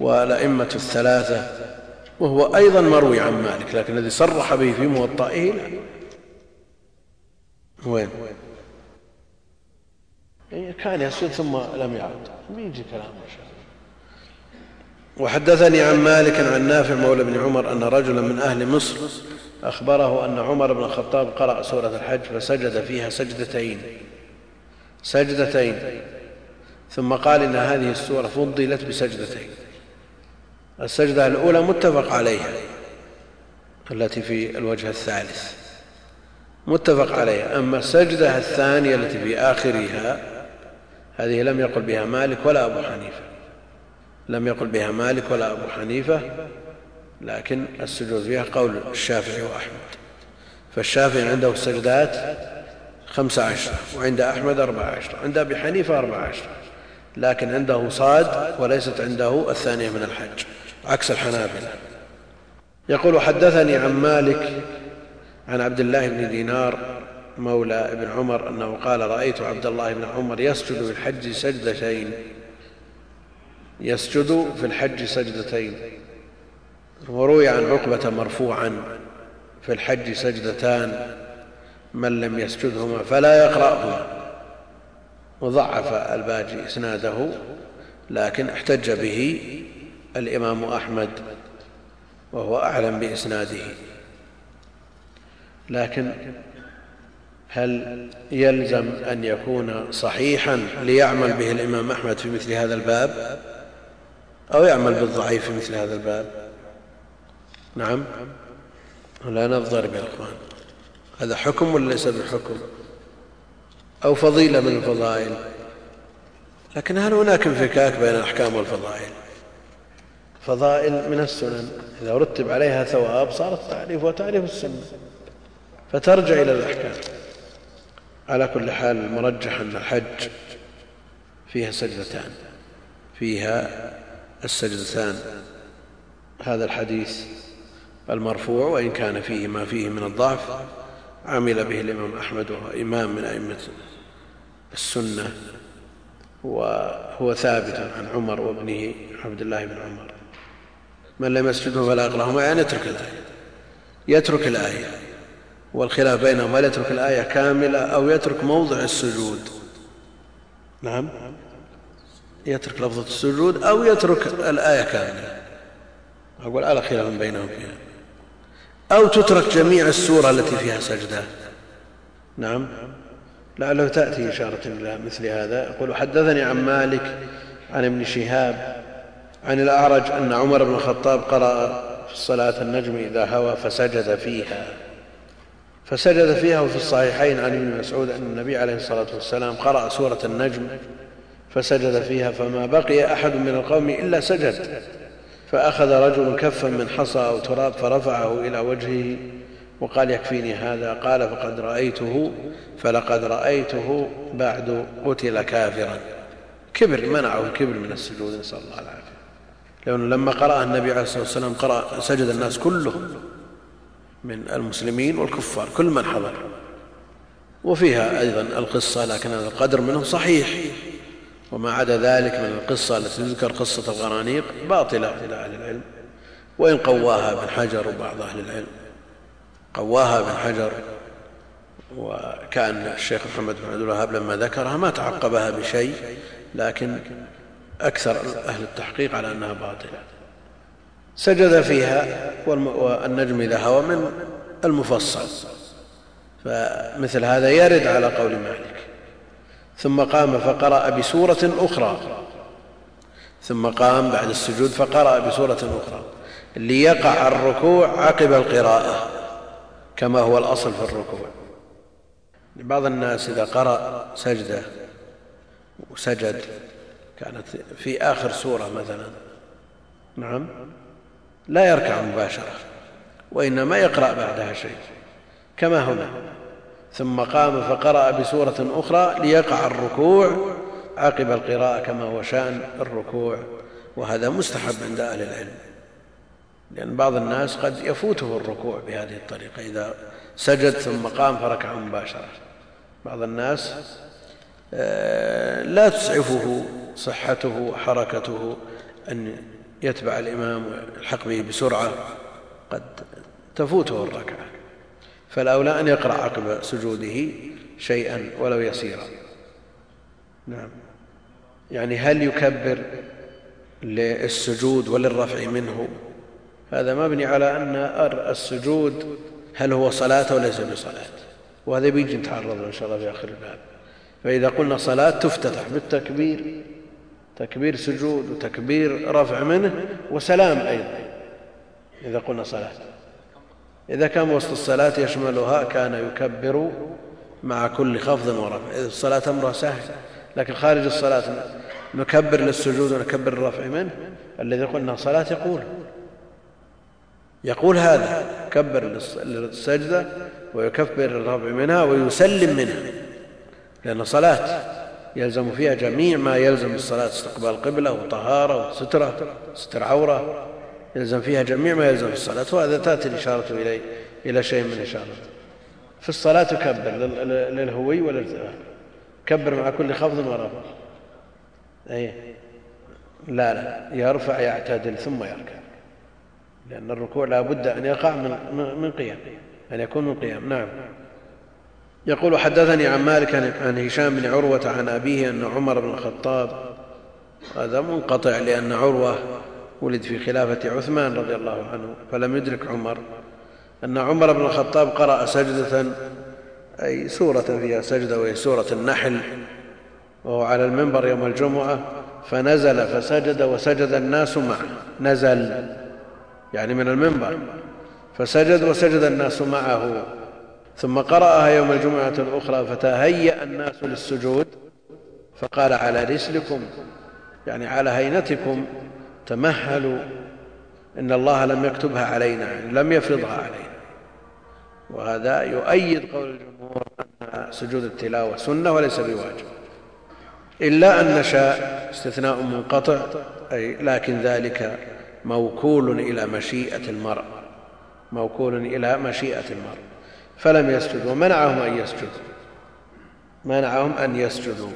والأئمة الثلاثة وهو أيضا مروي عن مالك لكن الذي صرح به في موطئه لا. وين؟ إيه، كان يسجد ثم لم يعد. بيجي كلام ان شاء وحدثني عن مالك عن نافع مولى بن عمر أن رجلا من أهل مصر أخبره أن عمر بن الخطاب قرأ سورة الحج فسجد فيها سجدتين. سجدتين. ثم قال إن هذه السورة فضلت بسجدتين. السجدة الأولى متفق عليها التي في الوجه الثالث. متفق عليها. أما السجدة الثانية التي في آخرها هذه لم يقل بها مالك ولا أبو حنيفة. لم يقل بها مالك ولا أبو حنيفة لكن السجود فيها قول الشافعي وأحمد. فالشافعي عنده السجدات خمس عشرة وعند أحمد أربع عشرة عند أبي حنيفة أربع عشرة لكن عنده صاد وليست عنده الثانية من الحج عكس الحنابلة. يقول حدثني عن مالك عن عبد الله بن دينار مولى ابن عمر أنه قال رأيت عبد الله بن عمر يسجد في الحج سجدتين. يسجد في الحج سجدتين. وروي عن عقبة مرفوعا في الحج سجدتان. من لم يسجدهما فلا يقرأهما. وضعف الباجي إسناده لكن احتج به الإمام أحمد وهو أعلم بإسناده. لكن هل يلزم أن يكون صحيحا ليعمل به الإمام أحمد في مثل هذا الباب؟ أو يعمل بالضعيف في مثل هذا الباب؟ نعم. لا نضرب يا اخوان هذا حكم ولا ليس بحكم؟ أو فضيلة من الفضائل؟ لكن هل هناك انفكاك بين الأحكام والفضائل؟ فضائل من السنن. إذا رتب عليها ثواب صارت تعريف وتعريف السنة. فترجع إلى الأحكام. على كل حال المرجح أن الحج فيها سجدتان فيها السجدتان. هذا الحديث المرفوع وإن كان فيه ما فيه من الضعف عمل به الإمام أحمد وهو إمام من أئمة السنة وهو ثابت عن عمر وابنه عبد الله بن عمر. من لم يسجده فلا يقرأهما يعني يترك الآية. يترك الآية. والخلاف بينهم هل يترك الآية كاملة أو يترك موضع السجود؟ نعم. يترك لفظة السجود أو يترك الآية كاملة. أقول على خلاف بينهم فيها. أو تترك جميع السورة التي فيها سجدة. نعم. لعله تأتي إشارة إلى مثل هذا. يقول حدثني عن مالك عن ابن شهاب عن الأعرج أن عمر بن الخطاب قرأ في الصلاة النجم إذا هوى فسجد فيها. فسجد فيها وفي الصحيحين عن ابن مسعود أن النبي عليه الصلاة والسلام قرأ سورة النجم فسجد فيها فما بقي أحد من القوم إلا سجد فأخذ رجل كفا من حصى أو تراب فرفعه إلى وجهه وقال يكفيني هذا. قال فقد رأيته فلقد رأيته بعد قتل كافرا. كبر منعه الكبر من السجود نسأل الله العافية. لأنه لما قرأ النبي عليه الصلاة والسلام قرأ سجد الناس كلهم. من المسلمين والكفار كل من حضر. وفيها أيضا القصة لكن هذا القدر منه صحيح. وما عدا ذلك من القصة التي تذكر قصة الغرانيق باطلة عند أهل العلم. وإن قواها ابن حجر وبعض أهل العلم. قواها ابن حجر وكأن الشيخ محمد بن عبد الوهاب لما ذكرها ما تعقبها بشيء لكن أكثر أهل التحقيق على أنها باطلة. سجد فيها والنجم إذا هوى من المفصل. فمثل هذا يرد على قول مالك. ثم قام فقرأ بسورة أخرى. ثم قام بعد السجود فقرأ بسورة أخرى. ليقع الركوع عقب القراءة كما هو الأصل في الركوع. بعض الناس إذا قرأ سجدة وسجد كانت في آخر سورة مثلا. نعم؟ لا يركع مباشرة وإنما يقرأ بعدها شيء كما هنا. ثم قام فقرأ بسورة أخرى ليقع الركوع عقب القراءة كما هو شأن الركوع وهذا مستحب عند أهل العلم. لأن بعض الناس قد يفوته الركوع بهذه الطريقة إذا سجد ثم قام فركع مباشرة. بعض الناس آه، لا تسعفه صحته وحركته أن يتبع الإمام ويلحق به بسرعة قد تفوته الركعة. فالأولى أن يقرأ عقب سجوده شيئا ولو يسيرا. نعم. يعني هل يكبر للسجود وللرفع منه؟ هذا مبني على أن السجود هل هو صلاة أو ليس بصلاة. وهذا بيجي نتعرض له إن شاء الله في آخر الباب. فإذا قلنا صلاة تفتتح بالتكبير تكبير سجود وتكبير رفع منه وسلام أيضا إذا قلنا صلاة. إذا كان وسط الصلاة يشملها كان يكبر مع كل خفض ورفع. إذا الصلاة أمرها سهل لكن خارج الصلاة نكبر للسجود ونكبر الرفع منه. الذي قلنا صلاة يقول. يقول هذا كبر للسجدة ويكبر الرفع منها ويسلم منها لأن صلاة يلزم فيها جميع ما يلزم الصلاة استقبال القبلة وطهارة وسترة ستر عورة. يلزم فيها جميع ما يلزم في الصلاة وهذا تأتي الإشارة إليه إلى شيء من الإشارة. في الصلاة تكبر للهوي وللذبح كبر مع كل خفض ورفع أي لا لا يرفع يعتدل ثم يركع. لأن الركوع لا بد أن يقع من, من قيام أن يكون من قيام. نعم. يقول حدثني عن مالك عن هشام بن عروة عن أبيه أن عمر بن الخطاب هذا منقطع لأن عروة ولد في خلافة عثمان رضي الله عنه فلم يدرك عمر. أن عمر بن الخطاب قرأ سجدة أي سورة فيها سجدة وهي سورة النحل وهو على المنبر يوم الجمعة فنزل فسجد وسجد الناس معه نزل يعني من المنبر فسجد وسجد الناس معه. ثم قرأها يوم الجمعة الأخرى فتهيأ الناس للسجود فقال على رسلكم يعني على هينتكم تمهلوا إن الله لم يكتبها علينا يعني لم يفرضها علينا. وهذا يؤيد قول الجمهور أن سجود التلاوة سنة وليس بواجب. إلا أن نشاء استثناء منقطع أي لكن ذلك موكول إلى مشيئة المرء موكول إلى مشيئة المرء. فلم يسجد ومنعهم أن يسجدوا. منعهم أن يسجدوا.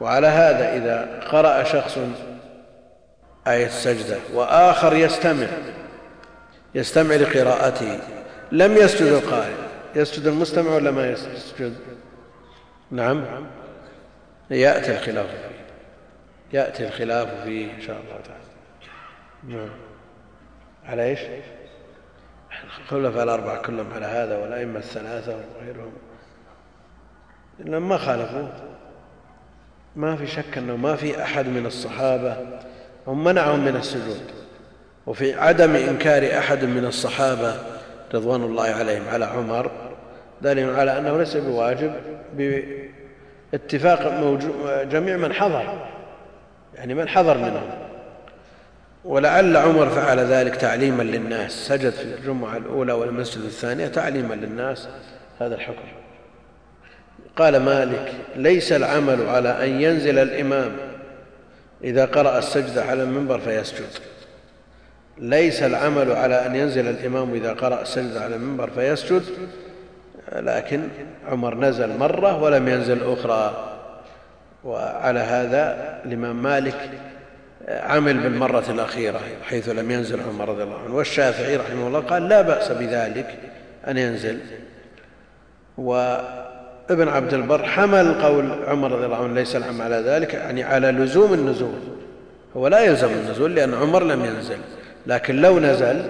وعلى هذا إذا قرأ شخص آية السجدة وآخر يستمع يستمع لقراءته لم يسجد القارئ يسجد المستمع ولا ما يسجد؟ نعم. يأتي الخلاف فيه. يأتي الخلاف فيه إن شاء الله تعالى. نعم. على إيش؟ الخلفاء الأربعة كلهم على هذا والأئمة الثلاثة وغيرهم. لما خالفوا ما في شك أنه ما في أحد من الصحابة هم منعهم من السجود. وفي عدم إنكار أحد من الصحابة رضوان الله عليهم على عمر دليل على أنه ليس بواجب باتفاق جميع من حضر. يعني من حضر منهم. ولعل عمر فعل ذلك تعليما للناس. سجد في الجمعة الأولى والمسجد الثانية تعليما للناس. هذا الحكم. قال مالك ليس العمل على أن ينزل الإمام. إذا قرأ السجدة على المنبر فيسجد. ليس العمل على أن ينزل الإمام إذا قرأ السجدة على المنبر فيسجد. لكن عمر نزل مرة ولم ينزل أخرى. وعلى هذا الإمام مالك عمل بالمرة الأخيرة حيث لم ينزل عمر رضي الله عنه. والشافعي رحمه الله قال لا بأس بذلك أن ينزل. وابن عبد البر حمل قول عمر رضي الله عنه ليس العم على ذلك يعني على لزوم النزول. هو لا يلزم النزول لأن عمر لم ينزل. لكن لو نزل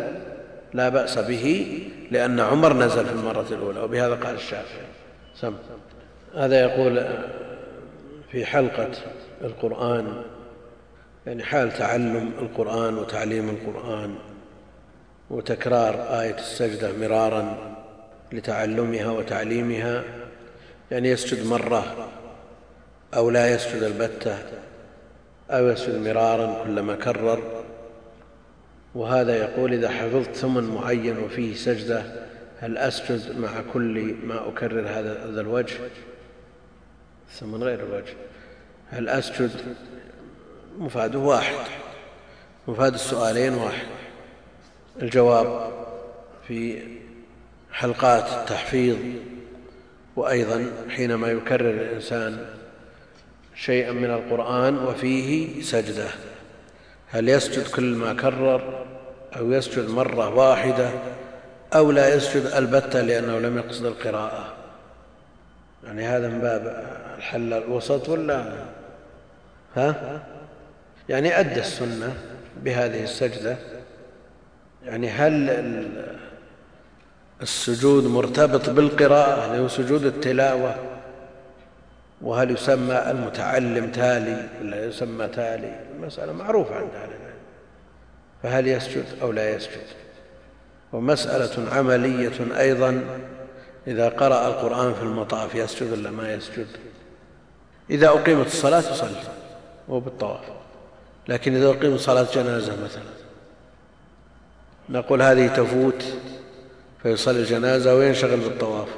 لا بأس به لأن عمر نزل في المرة الأولى وبهذا قال الشافعي. سم. هذا يقول في حلقة القرآن يعني حال تعلم القرآن وتعليم القرآن وتكرار آية السجدة مرارا لتعلمها وتعليمها يعني يسجد مرة أو لا يسجد البتة أو يسجد مرارا كلما كرر. وهذا يقول إذا حفظت ثمن معين وفيه سجدة هل أسجد مع كل ما أكرر هذا الوجه؟ ثمن غير الوجه. هل أسجد مفاده واحد. مفاد السؤالين واحد. الجواب في حلقات التحفيظ وأيضا حينما يكرر الإنسان شيئا من القرآن وفيه سجدة. هل يسجد كل ما كرر أو يسجد مرة واحدة أو لا يسجد؟ البتة لأنه لم يقصد القراءة. يعني هذا من باب الحل الوسط ولا؟ ها؟ يعني أدى السنة بهذه السجدة. يعني هل السجود مرتبط بالقراءة؟ هو سجود التلاوة؟ وهل يسمى المتعلم تالي ولا يسمى تالي؟ المسألة معروفة عند أهل العلم. فهل يسجد أو لا يسجد؟ ومسألة عملية أيضا إذا قرأ القرآن في المطاف يسجد ولا ما يسجد؟ إذا أقيمت الصلاة يصلي وهو بالطواف. لكن إذا أقيمت صلاة جنازة مثلا نقول هذه تفوت فيصلي الجنازة وينشغل بالطواف.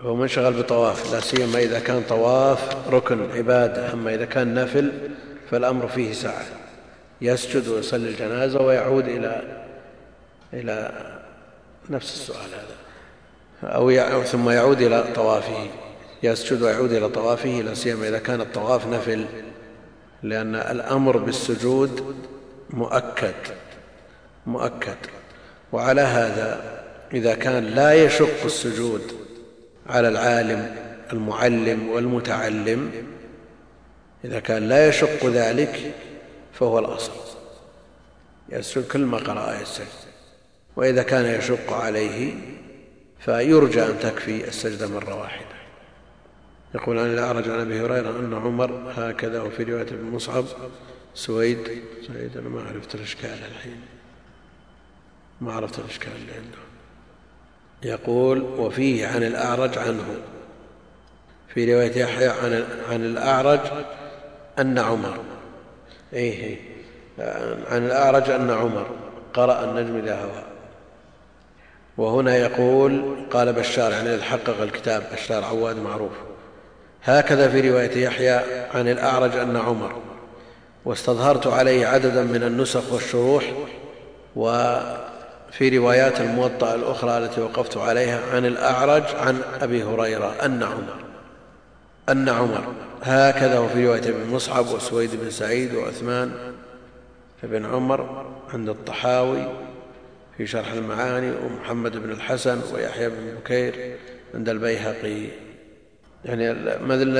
هو منشغل بطواف لا سيما إذا كان طواف ركن عبادة أما إذا كان نفل فالأمر فيه سعة يسجد ويصلي الجنازة ويعود إلى إلى نفس السؤال هذا. أو ثم يعود إلى طوافه. يسجد ويعود إلى طوافه لا سيما إذا كان الطواف نفل. لأن الأمر بالسجود مؤكد مؤكد. وعلى هذا إذا كان لا يشق السجود على العالم المعلم والمتعلم إذا كان لا يشق ذلك فهو الأصل. يسجد كل ما قرأ آية السجد وإذا كان يشق عليه فيرجى أن تكفي السجدة مرة واحدة. يقول عن الأعرج عن أبي هريرة أن عمر هكذا وفي رواية ابن مصعب سويد سويد أنا ما عرفت الإشكال الحين. ما عرفت الإشكال اللي عنده. يقول وفيه عن الأعرج عنه. في رواية يحيى عن عن الأعرج أن عمر. إيه, إيه. عن الأعرج أن عمر قرأ النجم إلى هوى. وهنا يقول قال بشار يعني الحقق الكتاب بشار عواد معروف. هكذا في رواية يحيى عن الأعرج أن عمر واستظهرت عليه عددا من النسخ والشروح وفي روايات الموطأ الأخرى التي وقفت عليها عن الأعرج عن أبي هريرة أن عمر أن عمر هكذا وفي رواية ابن مصعب وسويد بن سعيد وعثمان بن عمر عند الطحاوي في شرح المعاني ومحمد بن الحسن ويحيى بن بكير عند البيهقي. يعني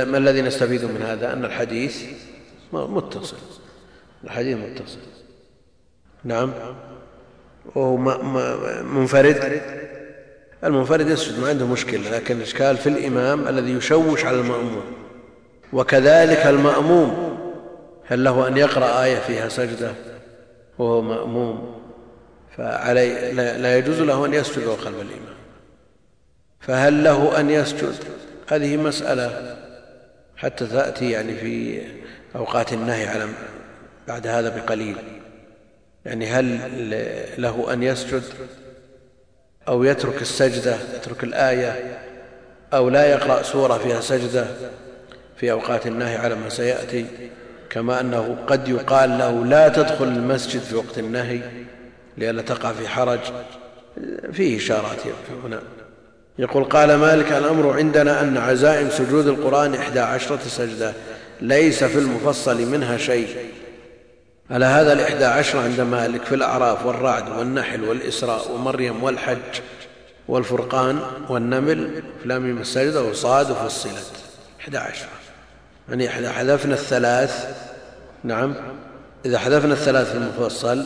ما الذي نستفيد من هذا؟ أن الحديث متصل. الحديث متصل. نعم. وهو منفرد. المنفرد يسجد ما عنده مشكلة لكن الإشكال في الإمام الذي يشوش على المأموم. وكذلك المأموم. هل له أن يقرأ آية فيها سجدة وهو مأموم؟ فعلي لا يجوز له أن يسجد خلف الإمام. فهل له أن يسجد؟ هذه مسألة حتى تأتي يعني في أوقات النهي على بعد هذا بقليل. يعني هل له أن يسجد أو يترك السجدة يترك الآية أو لا يقرأ سورة فيها سجدة في أوقات النهي على ما سيأتي؟ كما أنه قد يقال له لا تدخل المسجد في وقت النهي لئلا تقع في حرج. فيه إشارات هنا. يقول قال مالك الأمر عندنا أن عزائم سجود القرآن إحدى عشرة سجدة ليس في المفصل منها شيء. على هذا الإحدى عشر عند مالك في الأعراف والرعد والنحل والإسراء ومريم والحج والفرقان والنمل فلام السجدة وصاد وفصلت إحدى عشرة. يعني إذا حذفنا الثلاث. نعم. إذا حذفنا الثلاث في المفصل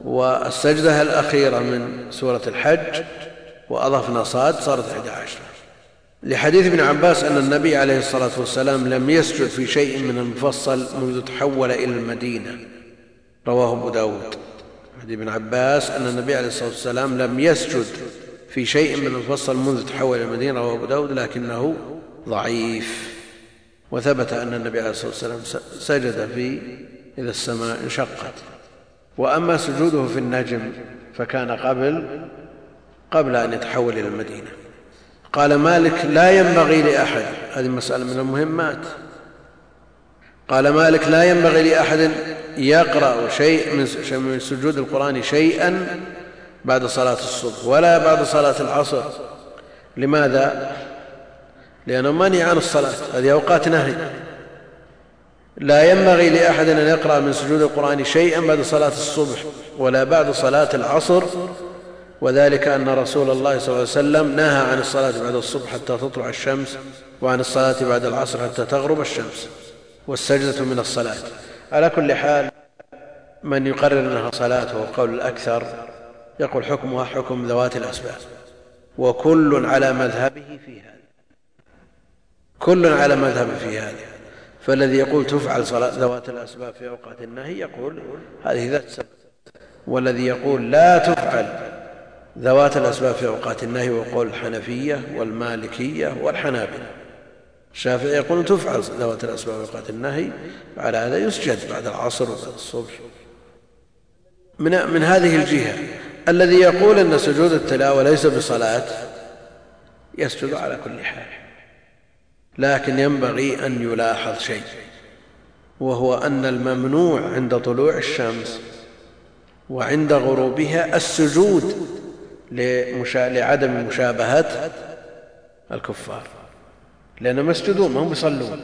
والسجدة الأخيرة من سورة الحج وأضفنا صاد صارت إحدى عشرة لحديث ابن عباس أن النبي عليه الصلاة والسلام لم يسجد في شيء من المفصل منذ تحول إلى المدينة. رواه أبو داود. حديث ابن عباس أن النبي عليه الصلاة والسلام لم يسجد في شيء من المفصل منذ تحول إلى المدينة. رواه أبو داود لكنه ضعيف. وثبت أن النبي عليه الصلاة والسلام سجد في إذا السماء انشقت. وأما سجوده في النجم فكان قبل قبل أن يتحول إلى المدينة. قال مالك لا ينبغي لأحد هذه مسألة من المهمات. قال مالك لا ينبغي لأحد يقرأ شيء من سجود القرآن شيئا بعد صلاة الصبح ولا بعد صلاة العصر. لماذا؟ لأنه منع عن الصلاة هذه أوقات نهي. لا ينبغي لأحد أن يقرأ من سجود القرآن شيئا بعد صلاة الصبح ولا بعد صلاة العصر وذلك أن رسول الله صلى الله عليه وسلم نهى عن الصلاة بعد الصبح حتى تطلع الشمس وعن الصلاة بعد العصر حتى تغرب الشمس. والسجدة من الصلاة. على كل حال من يقرر أنها صلاة وهو قول الأكثر يقول حكمها حكم ذوات الأسباب. وكل على مذهبه في هذا كل على مذهبه في هذا فالذي يقول تفعل صلاة ذوات الأسباب في أوقات النهي يقول هذه ذات سبب. والذي يقول لا تفعل ذوات الأسباب في أوقات النهي وقول الحنفية والمالكية والحنابلة. الشافعي يقول تفعل ذوات الأسباب في أوقات النهي على هذا يسجد بعد العصر وبعد الصبح. من, من هذه الجهة الذي يقول أن سجود التلاوة ليس بصلاة يسجد على كل حال. لكن ينبغي أن يلاحظ شيء وهو أن الممنوع عند طلوع الشمس وعند غروبها السجود لعدم مشابهة الكفار. لأنهم يسجدون ما هم يصلون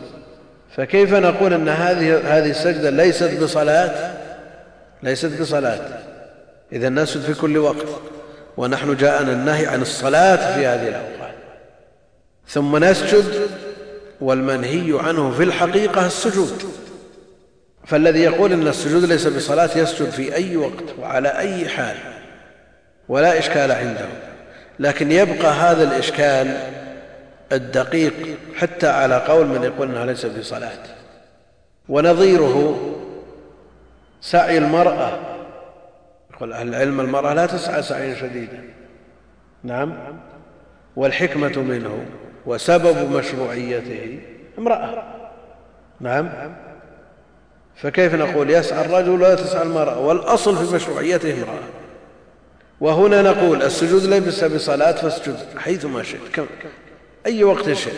فكيف نقول أن هذه هذه السجدة ليست بصلاة؟ ليست بصلاة. إذا نسجد في كل وقت. ونحن جاءنا النهي عن الصلاة في هذه الأوقات. ثم نسجد والمنهي عنه في الحقيقة السجود. فالذي يقول إن السجود ليس بصلاة يسجد في أي وقت وعلى أي حال. ولا إشكال عنده. لكن يبقى هذا الإشكال الدقيق حتى على قول من يقول إنها ليس بصلاة ونظيره سعي المرأة. يقول أهل العلم المرأة لا تسعى سعيا شديدا. نعم. والحكمة منه وسبب مشروعيته امرأة. نعم. فكيف نقول يسعى الرجل ولا تسعى المرأة؟ والأصل في مشروعيته امرأة. وهنا نقول السجود ليس بصلاة فاسجد حيثما شئت. كم؟ أي وقت شئت.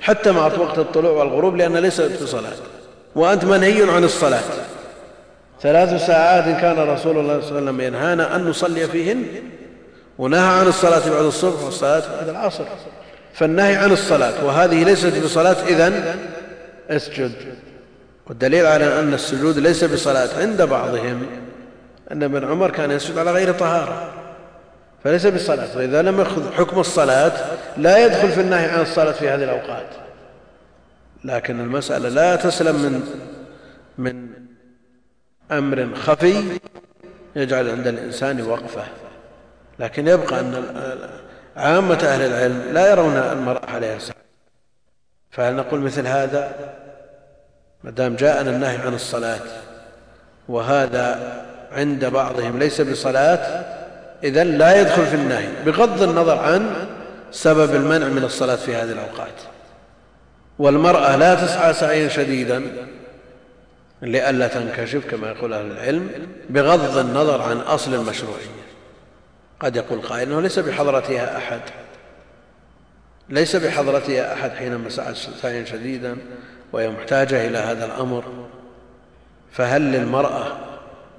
حتى مع وقت الطلوع والغروب لأن ليس بصلاة وأنت منهي عن الصلاة. ثلاث ساعات كان رسول الله صلى الله عليه وسلم ينهانا أن نصلي فيهن ونهى عن الصلاة بعد الصبح والصلاة بعد العصر. فالنهي عن الصلاة وهذه ليست بصلاة إذن اسجد. والدليل على أن السجود ليس بصلاة عند بعضهم أن ابن عمر كان يسجد على غير طهارة. فليس بالصلاة. فإذا لم يأخذ حكم الصلاة لا يدخل في النهي عن الصلاة في هذه الأوقات. لكن المسألة لا تسلم من من أمر خفي يجعل عند الإنسان وقفة. لكن يبقى أن عامة أهل العلم لا يرون المرأة عليها سعي فهل نقول مثل هذا؟ ما دام جاءنا النهي عن الصلاة وهذا عند بعضهم ليس بصلاة إذا لا يدخل في النهي بغض النظر عن سبب المنع من الصلاة في هذه الأوقات. والمرأة لا تسعى سعيا شديدا لئلا تنكشف كما يقول أهل العلم بغض النظر عن أصل المشروعية قد يقول قائل إنه ليس بحضرتها أحد ليس بحضرتها أحد حينما سعت سعيا شديدا وهي محتاجة إلى هذا الأمر. فهل للمرأة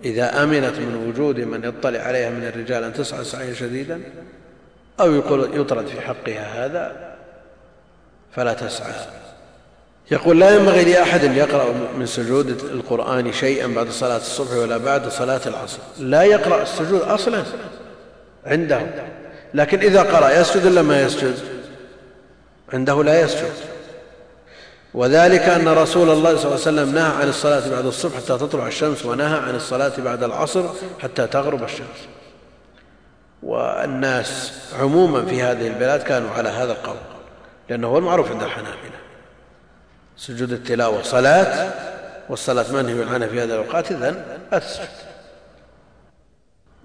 إذا أمنت من وجود من يطلع عليها من الرجال أن تسعى سعيا شديدا أو يقول يطرد في حقها هذا فلا تسعى. يقول لا ينبغي لأحد يقرأ من سجود القرآن شيئا بعد صلاة الصبح ولا بعد صلاة العصر. لا يقرأ السجود أصلا عنده. لكن إذا قرأ يسجد ولا ما يسجد؟ عنده لا يسجد. وذلك أن رسول الله صلى الله عليه وسلم نهى عن الصلاة بعد الصبح حتى تطلع الشمس ونهى عن الصلاة بعد العصر حتى تغرب الشمس. والناس عموما في هذه البلاد كانوا على هذا القول لأنه هو المعروف عند الحنابلة. سجود التلاوة صلاة والصلاة منهي عنها في هذه الأوقات؟ إذن لا تسجد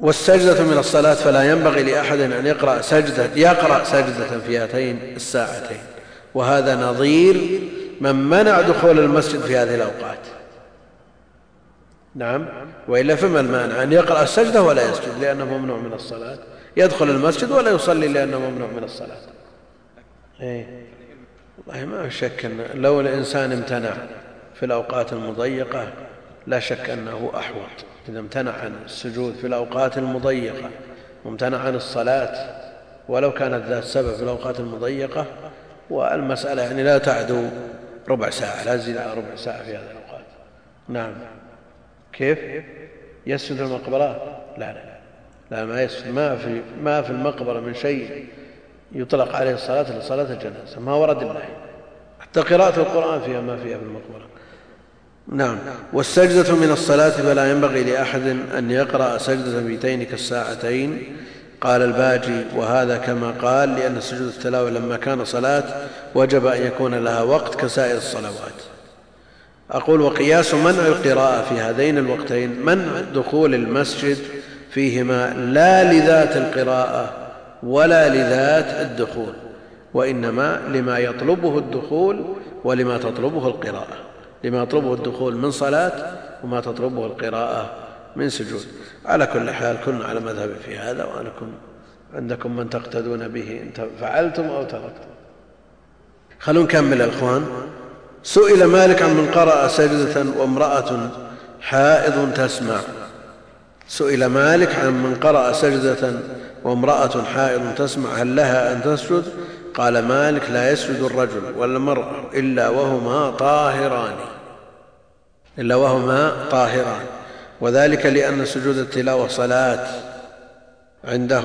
والسجدة من الصلاة فلا ينبغي لأحد أن يقرأ سجدة يقرأ سجدة في هاتين الساعتين. وهذا نظير من منع دخول المسجد في هذه الأوقات. نعم. وإلا فما المانع أن يقرأ السجدة ولا يسجد لأنه ممنوع من الصلاة. يدخل المسجد ولا يصلي لأنه ممنوع من الصلاة. إيه. والله ما شك أن لو الإنسان امتنع في الأوقات المضيقة لا شك أنه أحوط. إذا امتنع عن السجود في الأوقات المضيقة وامتنع عن الصلاة ولو كانت ذات سبب في الأوقات المضيقة والمسألة يعني لا تعدو. ربع ساعة لا تزيد على ربع ساعة في هذه الأوقات. نعم. كيف؟ يسجد في المقبرات لا لا لا. ما يسجد. ما في ما في المقبرة من شيء يطلق عليه الصلاة إلا صلاة الجنازة. ما ورد الله حتى قراءة القرآن فيها ما فيها في المقبرة. نعم. والسجدة من الصلاة فلا ينبغي لأحد أن يقرأ سجدة بيتين كالساعتين. قال الباجي وهذا كما قال لأن سجود التلاوة لما كان صلاة وجب أن يكون لها وقت كسائر الصلوات. أقول وقياس منع القراءة في هذين الوقتين منع دخول المسجد فيهما لا لذات القراءة ولا لذات الدخول وإنما لما يطلبه الدخول ولما تطلبه القراءة. لما يطلبه الدخول من صلاة وما تطلبه القراءة من سجود. على كل حال كن على مذهب في هذا وأنكم عندكم من تقتدون به إن فعلتم أو تركتم. خلونا نكمل يا إخوان. سئل مالك عن من قرأ سجدة وامرأة حائض تسمع. سئل مالك عن من قرأ سجدة وامرأة حائض تسمع هل لها أن تسجد؟ قال مالك لا يسجد الرجل ولا المرأة إلا وهما طاهران. إلا وهما طاهران. وذلك لأن سجود التلاوة صلاة عنده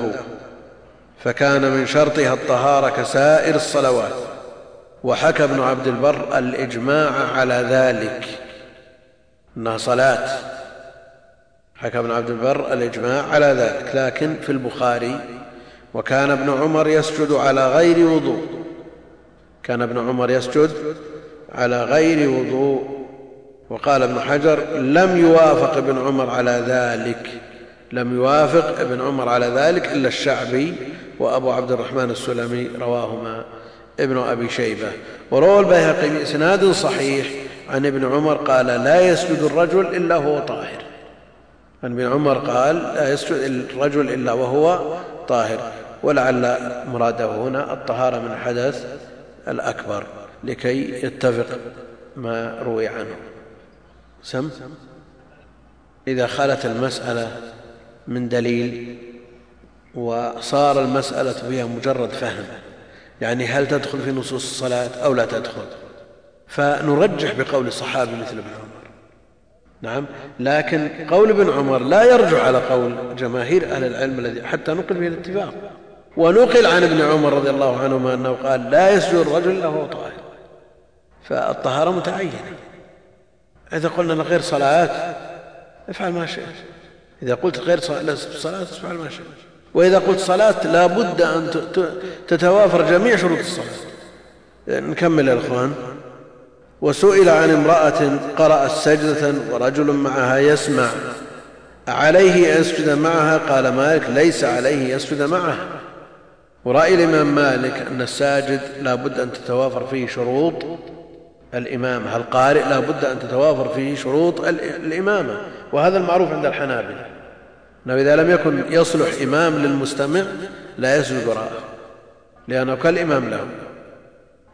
فكان من شرطها الطهارة كسائر الصلوات. وحكى ابن عبد البر الإجماع على ذلك إنها صلاة. حكى ابن عبد البر الإجماع على ذلك لكن في البخاري وكان ابن عمر يسجد على غير وضوء. كان ابن عمر يسجد على غير وضوء. وقال ابن حجر لم يوافق ابن عمر على ذلك. لم يوافق ابن عمر على ذلك إلا الشعبي وأبو عبد الرحمن السلمي رواهما ابن أبي شيبة. وروى البيهقي بإسناد صحيح عن ابن عمر قال لا يسجد الرجل إلا وهو طاهر. عن ابن عمر قال لا يسجد الرجل إلا وهو طاهر. ولعل مراده هنا الطهارة من الحدث الأكبر لكي يتفق ما روي عنه. سم؟ إذا خلت المسألة من دليل وصار المسألة فيها مجرد فهم يعني هل تدخل في نصوص الصلاة أو لا تدخل؟ فنرجح بقول الصحابي مثل ابن عمر. نعم لكن قول ابن عمر لا يرجع على قول جماهير أهل العلم الذي حتى نقل به الاتفاق. ونقل عن ابن عمر رضي الله عنهما أنه قال لا يسجد الرجل إلا وهو طاهر. فالطهارة متعينة. إذا قلنا غير صلاة افعل ما شئت. إذا قلت غير صلاة افعل ما شئت. وإذا قلت صلاة لا بد أن تتوافر جميع شروط الصلاة. نكمل يا إخوان. وسئل عن امرأة قرأت سجدة ورجل معها يسمع. عليه يسجد معها؟ قال مالك ليس عليه يسجد معها. ورأي الإمام مالك أن الساجد لا بد أن تتوافر فيه شروط. الإمامة. القارئ لا بد أن تتوافر فيه شروط الإمامة. وهذا المعروف عند الحنابلة. أنه إذا لم يكن يصلح إمام للمستمع لا يسجد وراءه لأنه كالإمام له.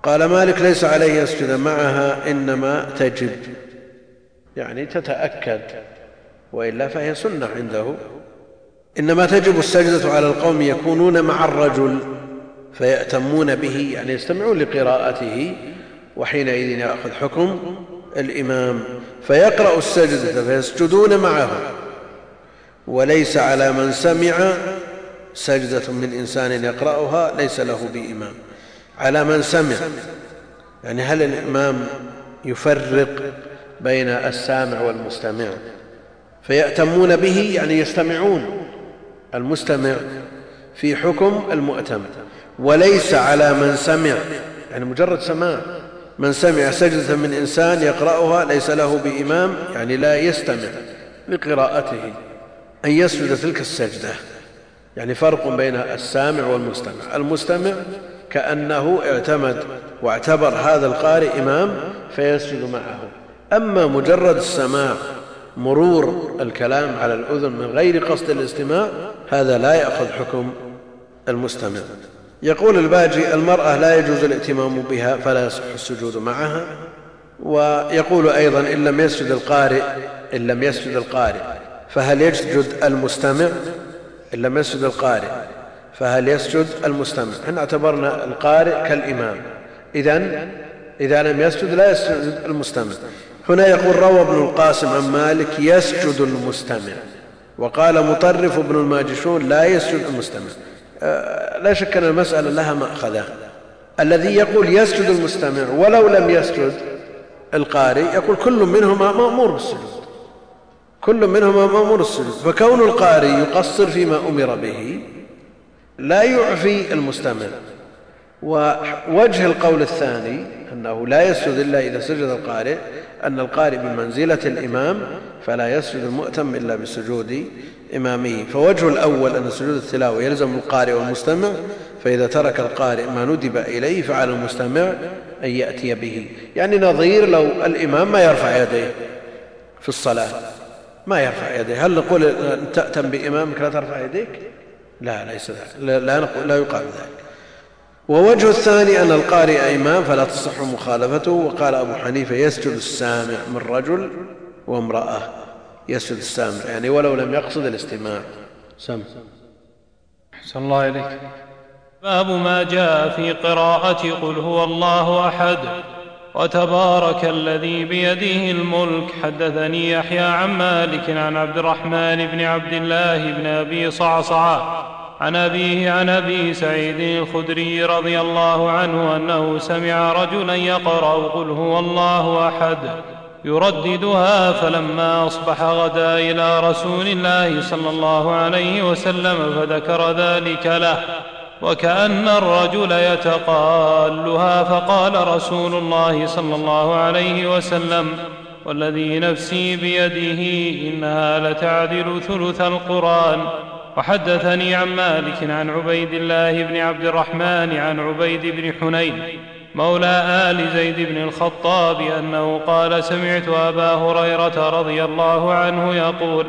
قال مالك ليس عليه يسجد معها إنما تجب. يعني تتأكد وإلا فهي سنة عنده. إنما تجب السجدة على القوم يكونون مع الرجل فيأتمون به يعني يستمعون لقراءته وحينئذ يأخذ حكم الإمام فيقرأ السجدة فيسجدون معه. وليس على من سمع سجدة من إنسان يقرأها ليس له بإمام. على من سمع يعني هل الإمام يفرق بين السامع والمستمع؟ فيأتمون به يعني يستمعون. المستمع في حكم المؤتم وليس على من سمع يعني مجرد سماع. من سمع سجدة من إنسان يقرأها ليس له بإمام يعني لا يستمع لقراءته أن يسجد تلك السجدة. يعني فرق بين السامع والمستمع. المستمع كأنه اعتمد واعتبر هذا القارئ إمام فيسجد معه. أما مجرد السماع مرور الكلام على الأذن من غير قصد الاستماع هذا لا يأخذ حكم المستمع. يقول الباجي المرأة لا يجوز الائتمام بها فلا يصح السجود معها ويقول أيضا إن لم يسجد القارئ إن لم يسجد القارئ فهل يسجد المستمع؟ إن لم يسجد القارئ فهل يسجد المستمع؟ إحنا اعتبرنا القارئ كالإمام. إذا إذا لم يسجد لا يسجد المستمع. هنا يقول روى ابن القاسم عن مالك يسجد المستمع وقال مطرف ابن الماجشون لا يسجد المستمع. لا شك أن المسألة لها مأخذة. الذي يقول يسجد المستمع ولو لم يسجد القارئ يقول كل منهما مأمور بالسجود. كل منهما مأمور بالسجود. فكون القارئ يقصر فيما أمر به لا يعفي المستمع. ووجه القول الثاني أنه لا يسجد إلا إذا سجد القارئ أن القارئ بمنزلة الإمام فلا يسجد المؤتم إلا بسجود إمامه فوجه الأول أن سجود التلاوة يلزم القارئ والمستمع فإذا ترك القارئ ما ندب إليه فعلى المستمع أن يأتي به. يعني نظير لو الإمام ما يرفع يديه في الصلاة. ما يرفع يديه. هل نقول تأتم بإمامك لا ترفع يديك؟ لا ليس لا, لا, لا يقال ذلك. ووجه الثاني أن القارئ إمام فلا تصح مخالفته وقال أبو حنيفة يسجد السامع من رجل وامرأة. يسجد السامع يعني ولو لم يقصد الاستماع. سم. أحسن الله إليك. باب ما جاء في قراءة قل هو الله أحد. وتبارك الذي بيده الملك. حدثني يحيى عن مالك عن عبد الرحمن بن عبد الله بن أبي صعصعة عن أبيه عن أبي سعيد الخدري رضي الله عنه أنه سمع رجلا يقرأ قل هو الله أحد. يرددها فلما أصبح غدا إلى رسول الله صلى الله عليه وسلم فذكر ذلك له وكأن الرجل يتقالها فقال رسول الله صلى الله عليه وسلم والذي نفسي بيده إنها لتعدل ثلث القرآن. وحدثني عن مالك عن عبيد الله بن عبد الرحمن عن عبيد بن حنين مولى آل زيد بن الخطاب أنه قال سمعت أبا هريرة رضي الله عنه يقول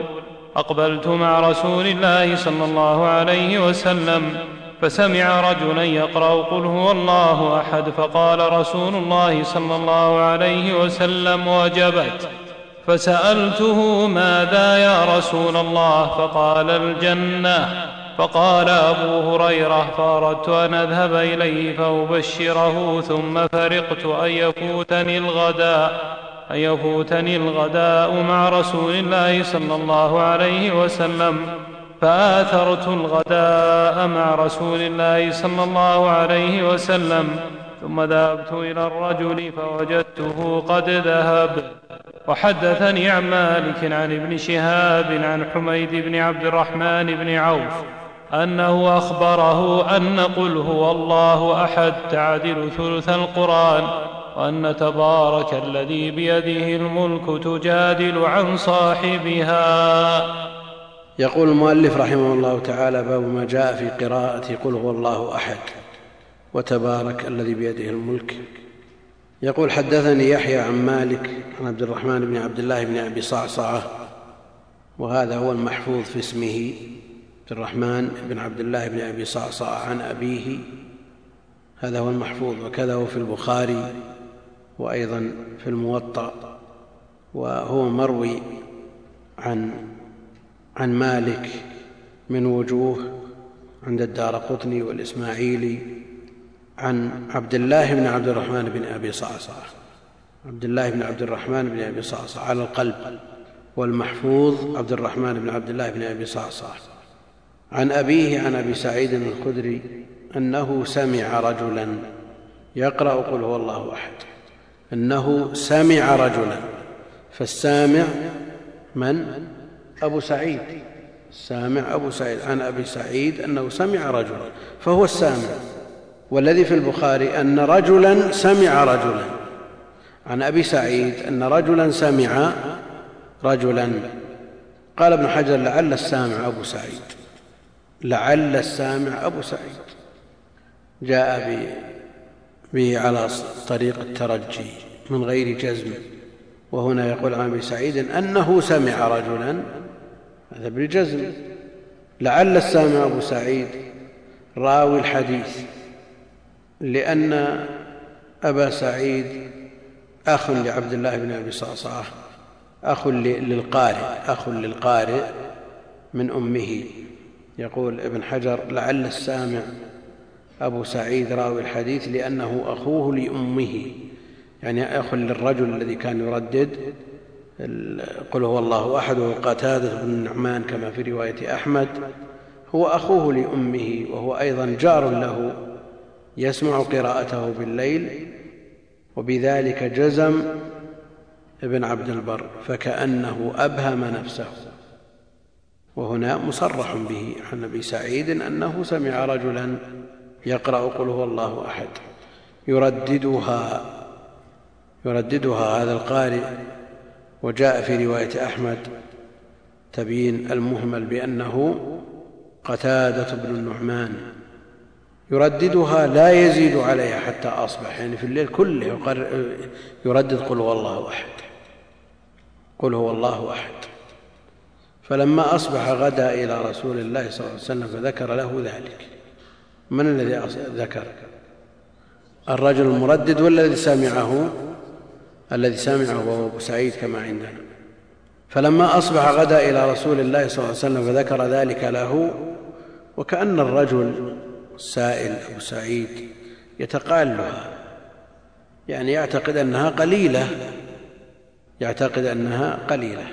أقبلت مع رسول الله صلى الله عليه وسلم فسمع رجلا يقرأ قل هو الله أحد. فقال رسول الله صلى الله عليه وسلم وجبت. فسألته ماذا يا رسول الله؟ فقال الجنة. فقال أبو هريرة فأردت أن أذهب إليه فأبشره ثم فرقت أن يفوتني الغداء أن يفوتني الغداء مع رسول الله صلى الله عليه وسلم. فآثرت الغداء مع رسول الله صلى الله عليه وسلم. ثم ذهبت إلى الرجل فوجدته قد ذهب. وحدثني عن مالك عن ابن شهاب عن حميد بن عبد الرحمن بن عوف. أنه أخبره أن قل هو الله أحد تعدل ثلث القرآن وأن تبارك الذي بيده الملك تجادل عن صاحبها. يقول المؤلف رحمه الله تعالى باب ما جاء في قراءة قل هو الله أحد وتبارك الذي بيده الملك. يقول حدثني يحيى عن مالك عن عبد الرحمن بن عبد الله بن أبي صعصعة وهذا هو المحفوظ في اسمه. عبد الرحمن بن عبد الله بن أبي صعصعة عن أبيه هذا هو المحفوظ وكذا هو في البخاري وأيضا في الموطأ وهو مروي عن عن مالك من وجوه عند الدار قطني والإسماعيلي عن عبد الله بن عبد الرحمن بن أبي صعصعة. عبد الله بن عبد الرحمن بن أبي صعصعة على القلب والمحفوظ عبد الرحمن بن عبد الله بن أبي صعصعة. عن أبيه عن أبي سعيد الخدري أنه سمع رجلا. يقرأ قل هو الله أحد. أنه سمع رجلا. فالسامع من؟ أبو سعيد. السامع أبو سعيد عن أبي سعيد أنه سمع رجلا. فهو السامع. والذي في البخاري أن رجلا سمع رجلا. عن أبي سعيد أن رجلا سمع رجلا. قال ابن حجر لعل السامع أبو سعيد. لعل السامع أبو سعيد. جاء به على طريق الترجي من غير جزم. وهنا يقول عن أبي سعيد أنه سمع رجلا هذا بالجزم. لعل السامع أبو سعيد راوي الحديث لأن أبا سعيد أخ لعبد الله بن أبي صعصعة أخ للقارئ أخ للقارئ من أمه. يقول ابن حجر لعل السامع أبو سعيد راوي الحديث لأنه أخوه لأمه يعني أخ للرجل الذي كان يردد قل هو الله أحد وهو قتادة بن النعمان كما في رواية أحمد هو أخوه لأمه وهو أيضا جار له يسمع قراءته بالليل وبذلك جزم ابن عبد البر فكأنه أبهم نفسه. وهنا مصرح به عن ابي سعيد أنه سمع رجلا يقرأ قل هو الله أحد. يرددها يرددها هذا القارئ وجاء في رواية أحمد تبيين المهمل بأنه قتادة بن النعمان. يرددها لا يزيد عليها حتى أصبح يعني في الليل كله يردد قل هو الله أحد. قل هو الله أحد. فلما أصبح غدا إلى رسول الله صلى الله عليه وسلم فذكر له ذلك. من الذي ذكر؟ الرجل المردد ولا الذي سمعه الذي سمعه وهو أبو سعيد كما عندنا. فلما أصبح غدا إلى رسول الله صلى الله عليه وسلم فذكر ذلك له وكأن الرجل السائل أبو سعيد يتقالها. يعني يعتقد أنها قليلة يعتقد أنها قليلة.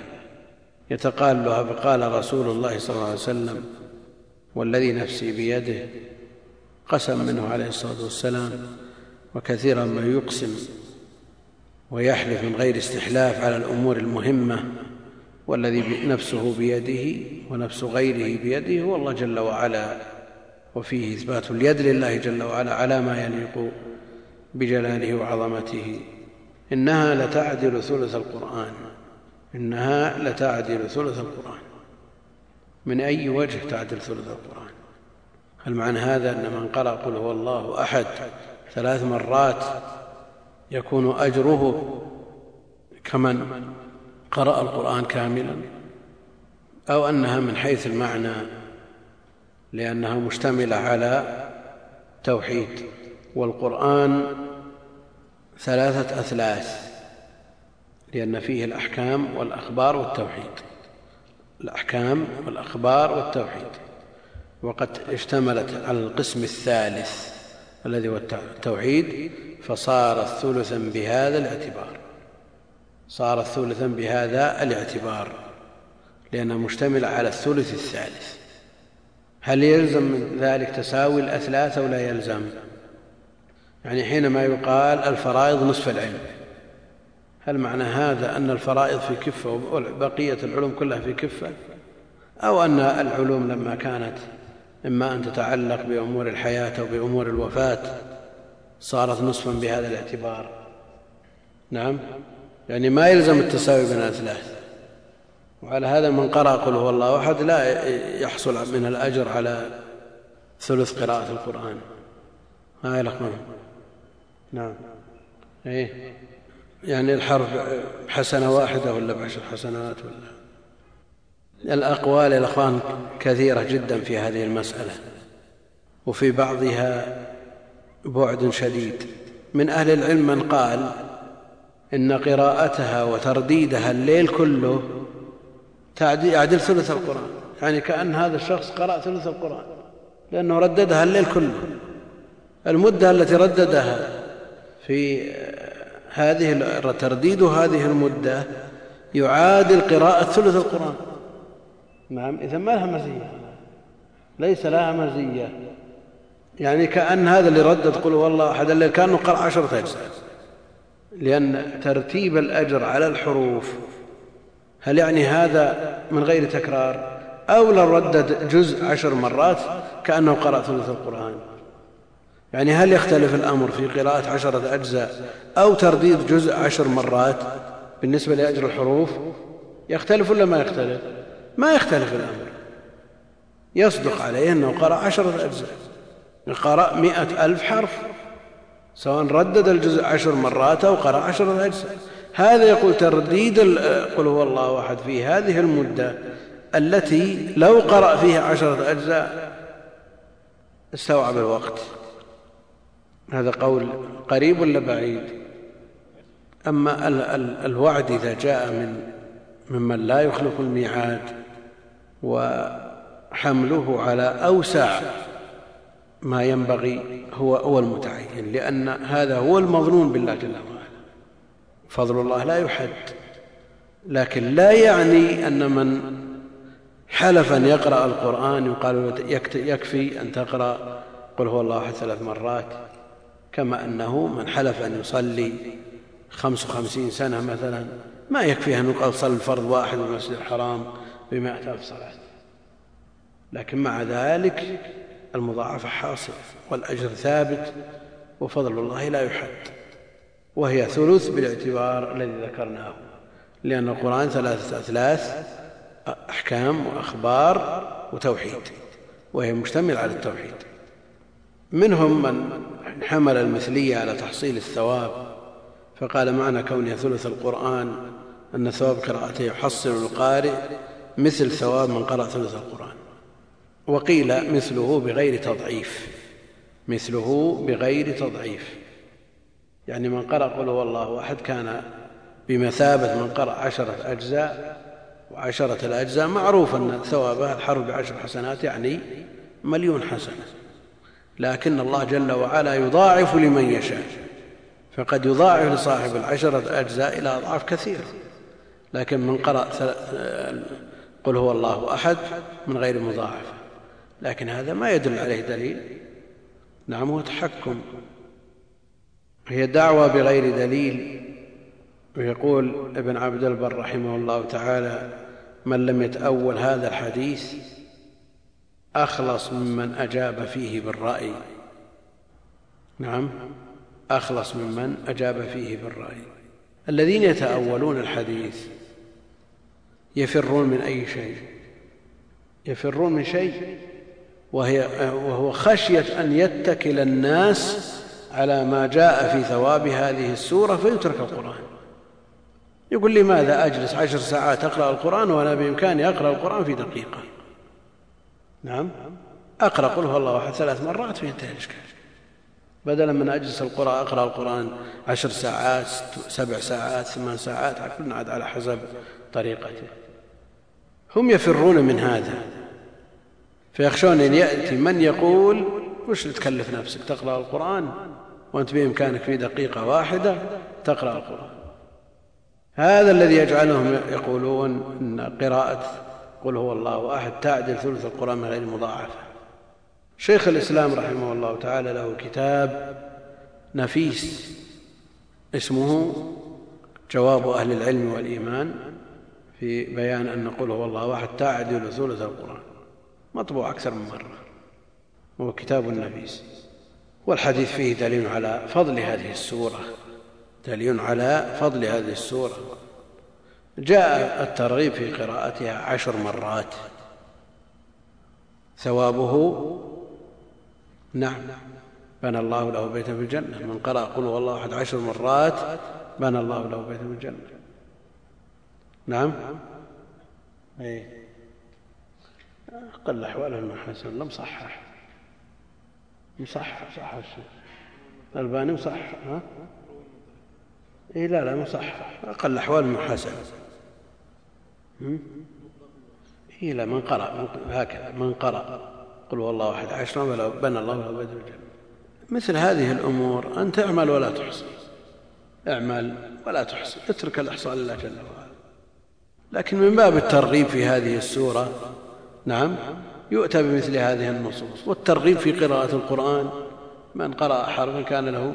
يتقالها فقال رسول الله صلى الله عليه وسلم والذي نفسي بيده قسم منه عليه الصلاة والسلام وكثيرا ما يقسم ويحلف من غير استحلاف على الأمور المهمة والذي نفسه بيده ونفس غيره بيده هو الله جل وعلا وفيه إثبات اليد لله جل وعلا على ما يليق بجلاله وعظمته إنها لتعدل ثلث القرآن. إنها لتعدل ثلث القرآن. من أي وجه تعدل ثلث القرآن؟ هل معنى هذا أن من قرأ قل هو الله أحد ثلاث مرات يكون أجره كمن قرأ القرآن كاملا؟ أو أنها من حيث المعنى لأنها مشتملة على توحيد والقرآن ثلاثة أثلاث. لأن فيه الأحكام والأخبار والتوحيد. الأحكام والأخبار والتوحيد. وقد اشتملت على القسم الثالث الذي هو التوحيد فصارت ثلثا بهذا الاعتبار. صارت ثلثا بهذا الاعتبار. لأنها مشتملة على الثلث الثالث. هل يلزم من ذلك تساوي الأثلاث أو لا يلزم؟ يعني حينما يقال الفرائض نصف العلم. هل معنى هذا أن الفرائض في كفة وبقية العلوم كلها في كفة؟ أو أن العلوم لما كانت إما أن تتعلق بأمور الحياة أو بأمور الوفاة صارت نصفا بهذا الاعتبار؟ نعم. يعني ما يلزم التساوي بين الأثلاث. وعلى هذا من قرأ قل هو الله أحد لا يحصل من الأجر على ثلث قراءة القرآن. ما يلق منه نعم. إيه. يعني الحرف حسنة واحدة ولا بعشر حسنات ولا؟ الأقوال الأخوان كثيرة جدا في هذه المسألة وفي بعضها بعد شديد. من أهل العلم من قال إن قراءتها وترديدها الليل كله يعدل ثلث القرآن. يعني كأن هذا الشخص قرأ ثلث القرآن لأنه رددها الليل كله. المدة التي رددها في هذه ترديد هذه المدة يعادل قراءة ثلث القرآن. نعم إذا ما لها مزية. ليس لها مزية. يعني كأن هذا اللي ردد قل والله أحد الليل كأنه قرأ عشرة أجزاء لأن ترتيب الأجر على الحروف هل يعني هذا من غير تكرار؟ أو لو ردد جزء عشر مرات كأنه قرأ ثلث القرآن. يعني هل يختلف الأمر في قراءة عشرة أجزاء أو ترديد جزء عشر مرات بالنسبة لأجر الحروف؟ يختلف ولا ما يختلف؟ ما يختلف الأمر. يصدق عليه أنه قرأ عشرة أجزاء. قرأ مئة ألف حرف سواء ردد الجزء عشر مرات أو قرأ عشرة أجزاء. هذا يقول ترديد قل هو الله أحد في هذه المدة التي لو قرأ فيها عشرة أجزاء استوعب الوقت. هذا قول قريب ولا بعيد؟ أما الوعد إذا جاء من ممن لا يخلف الميعاد وحمله على أوسع ما ينبغي هو هو المتعين لأن هذا هو المظنون بالله جل وعلا. فضل الله لا يحد لكن لا يعني أن من حلف أن يقرأ القرآن يقال يكفي أن تقرأ قل هو الله أحد ثلاث مرات. كما أنه من حلف أن يصلي خمس وخمسين سنة مثلا ما يكفي أن يقال صل الفرض واحد في المسجد الحرام بمائة ألف صلاة لكن مع ذلك المضاعفة حاصل والأجر ثابت وفضل الله لا يحد وهي ثلث بالاعتبار الذي ذكرناه لأن القرآن ثلاثة أثلاث أحكام وأخبار وتوحيد وهي مشتمل على التوحيد. منهم من حمل المثلية على تحصيل الثواب فقال معنى كونها ثلث القرآن أن ثواب قراءته يحصل القارئ مثل ثواب من قرأ ثلث القرآن. وقيل مثله بغير تضعيف مثله بغير تضعيف. يعني من قرأ قل هو الله أحد كان بمثابة من قرأ عشرة أجزاء وعشرة الأجزاء معروف أن ثوابها الحرب بعشر حسنات يعني مليون حسنة. لكن الله جل وعلا يضاعف لمن يشاء فقد يضاعف لصاحب العشرة أجزاء إلى أضعاف كثيرة لكن من قرأ قل هو الله أحد من غير مضاعفة لكن هذا ما يدل عليه دليل. نعم هو تحكم. هي دعوة بغير دليل. ويقول ابن عبد البر رحمه الله تعالى من لم يتأول هذا الحديث أخلص ممن أجاب فيه بالرأي. نعم. أخلص ممن أجاب فيه بالرأي. الذين يتأولون الحديث يفرون من أي شيء؟ يفرون من شيء وهي وهو خشية أن يتكل الناس على ما جاء في ثواب هذه السورة فيترك القرآن. يقول لماذا أجلس عشر ساعات أقرأ القرآن وأنا بإمكاني أقرأ القرآن في دقيقة؟ نعم. أقرأ قل هو الله أحد ثلاث مرات فينتهي الإشكال. بدلا من أجلس القرآن أقرأ القرآن عشر ساعات سبع ساعات ثمان ساعات كل عاد على حسب طريقته. هم يفرون من هذا. فيخشون أن يأتي من يقول وش تكلف نفسك؟ تقرأ القرآن؟ وأنت بإمكانك في دقيقة واحدة تقرأ القرآن. هذا الذي يجعلهم يقولون إن قراءة قل هو الله أحد. تعدل ثلث القرآن من غير مضاعفة. شيخ الإسلام رحمه الله تعالى له كتاب نفيس اسمه جواب أهل العلم والإيمان في بيان أن قل هو الله أحد. تعدل ثلث القرآن. مطبوع أكثر من مرة. وهو كتاب نفيس. والحديث فيه دليل على فضل هذه السورة. دليل على فضل هذه السورة. جاء الترغيب في قراءتها عشر مرات. ثوابه نعم بنى الله له بيتا في الجنة. من قرأ قل هو الله أحد عشر مرات بنى الله له بيتا في الجنة. نعم؟ اي أقل أحواله المحاسن لم صحح. مصحح صح الشيخ الألباني مصحح ها؟ إيه لا لا مصحح أقل الأحوال محاسنة إيه لا من قرأ هكذا من قرأ. قل هو الله أحد. عشرا ولو بنى الله له بيت الجنة. مثل هذه الأمور أن تعمل ولا تحصي اعمل ولا تحصي اترك الإحصاء لله جل وعلا. لكن من باب الترغيب في هذه السورة نعم يؤتى بمثل هذه النصوص. والترغيب في قراءة القرآن من قرأ حرفا كان له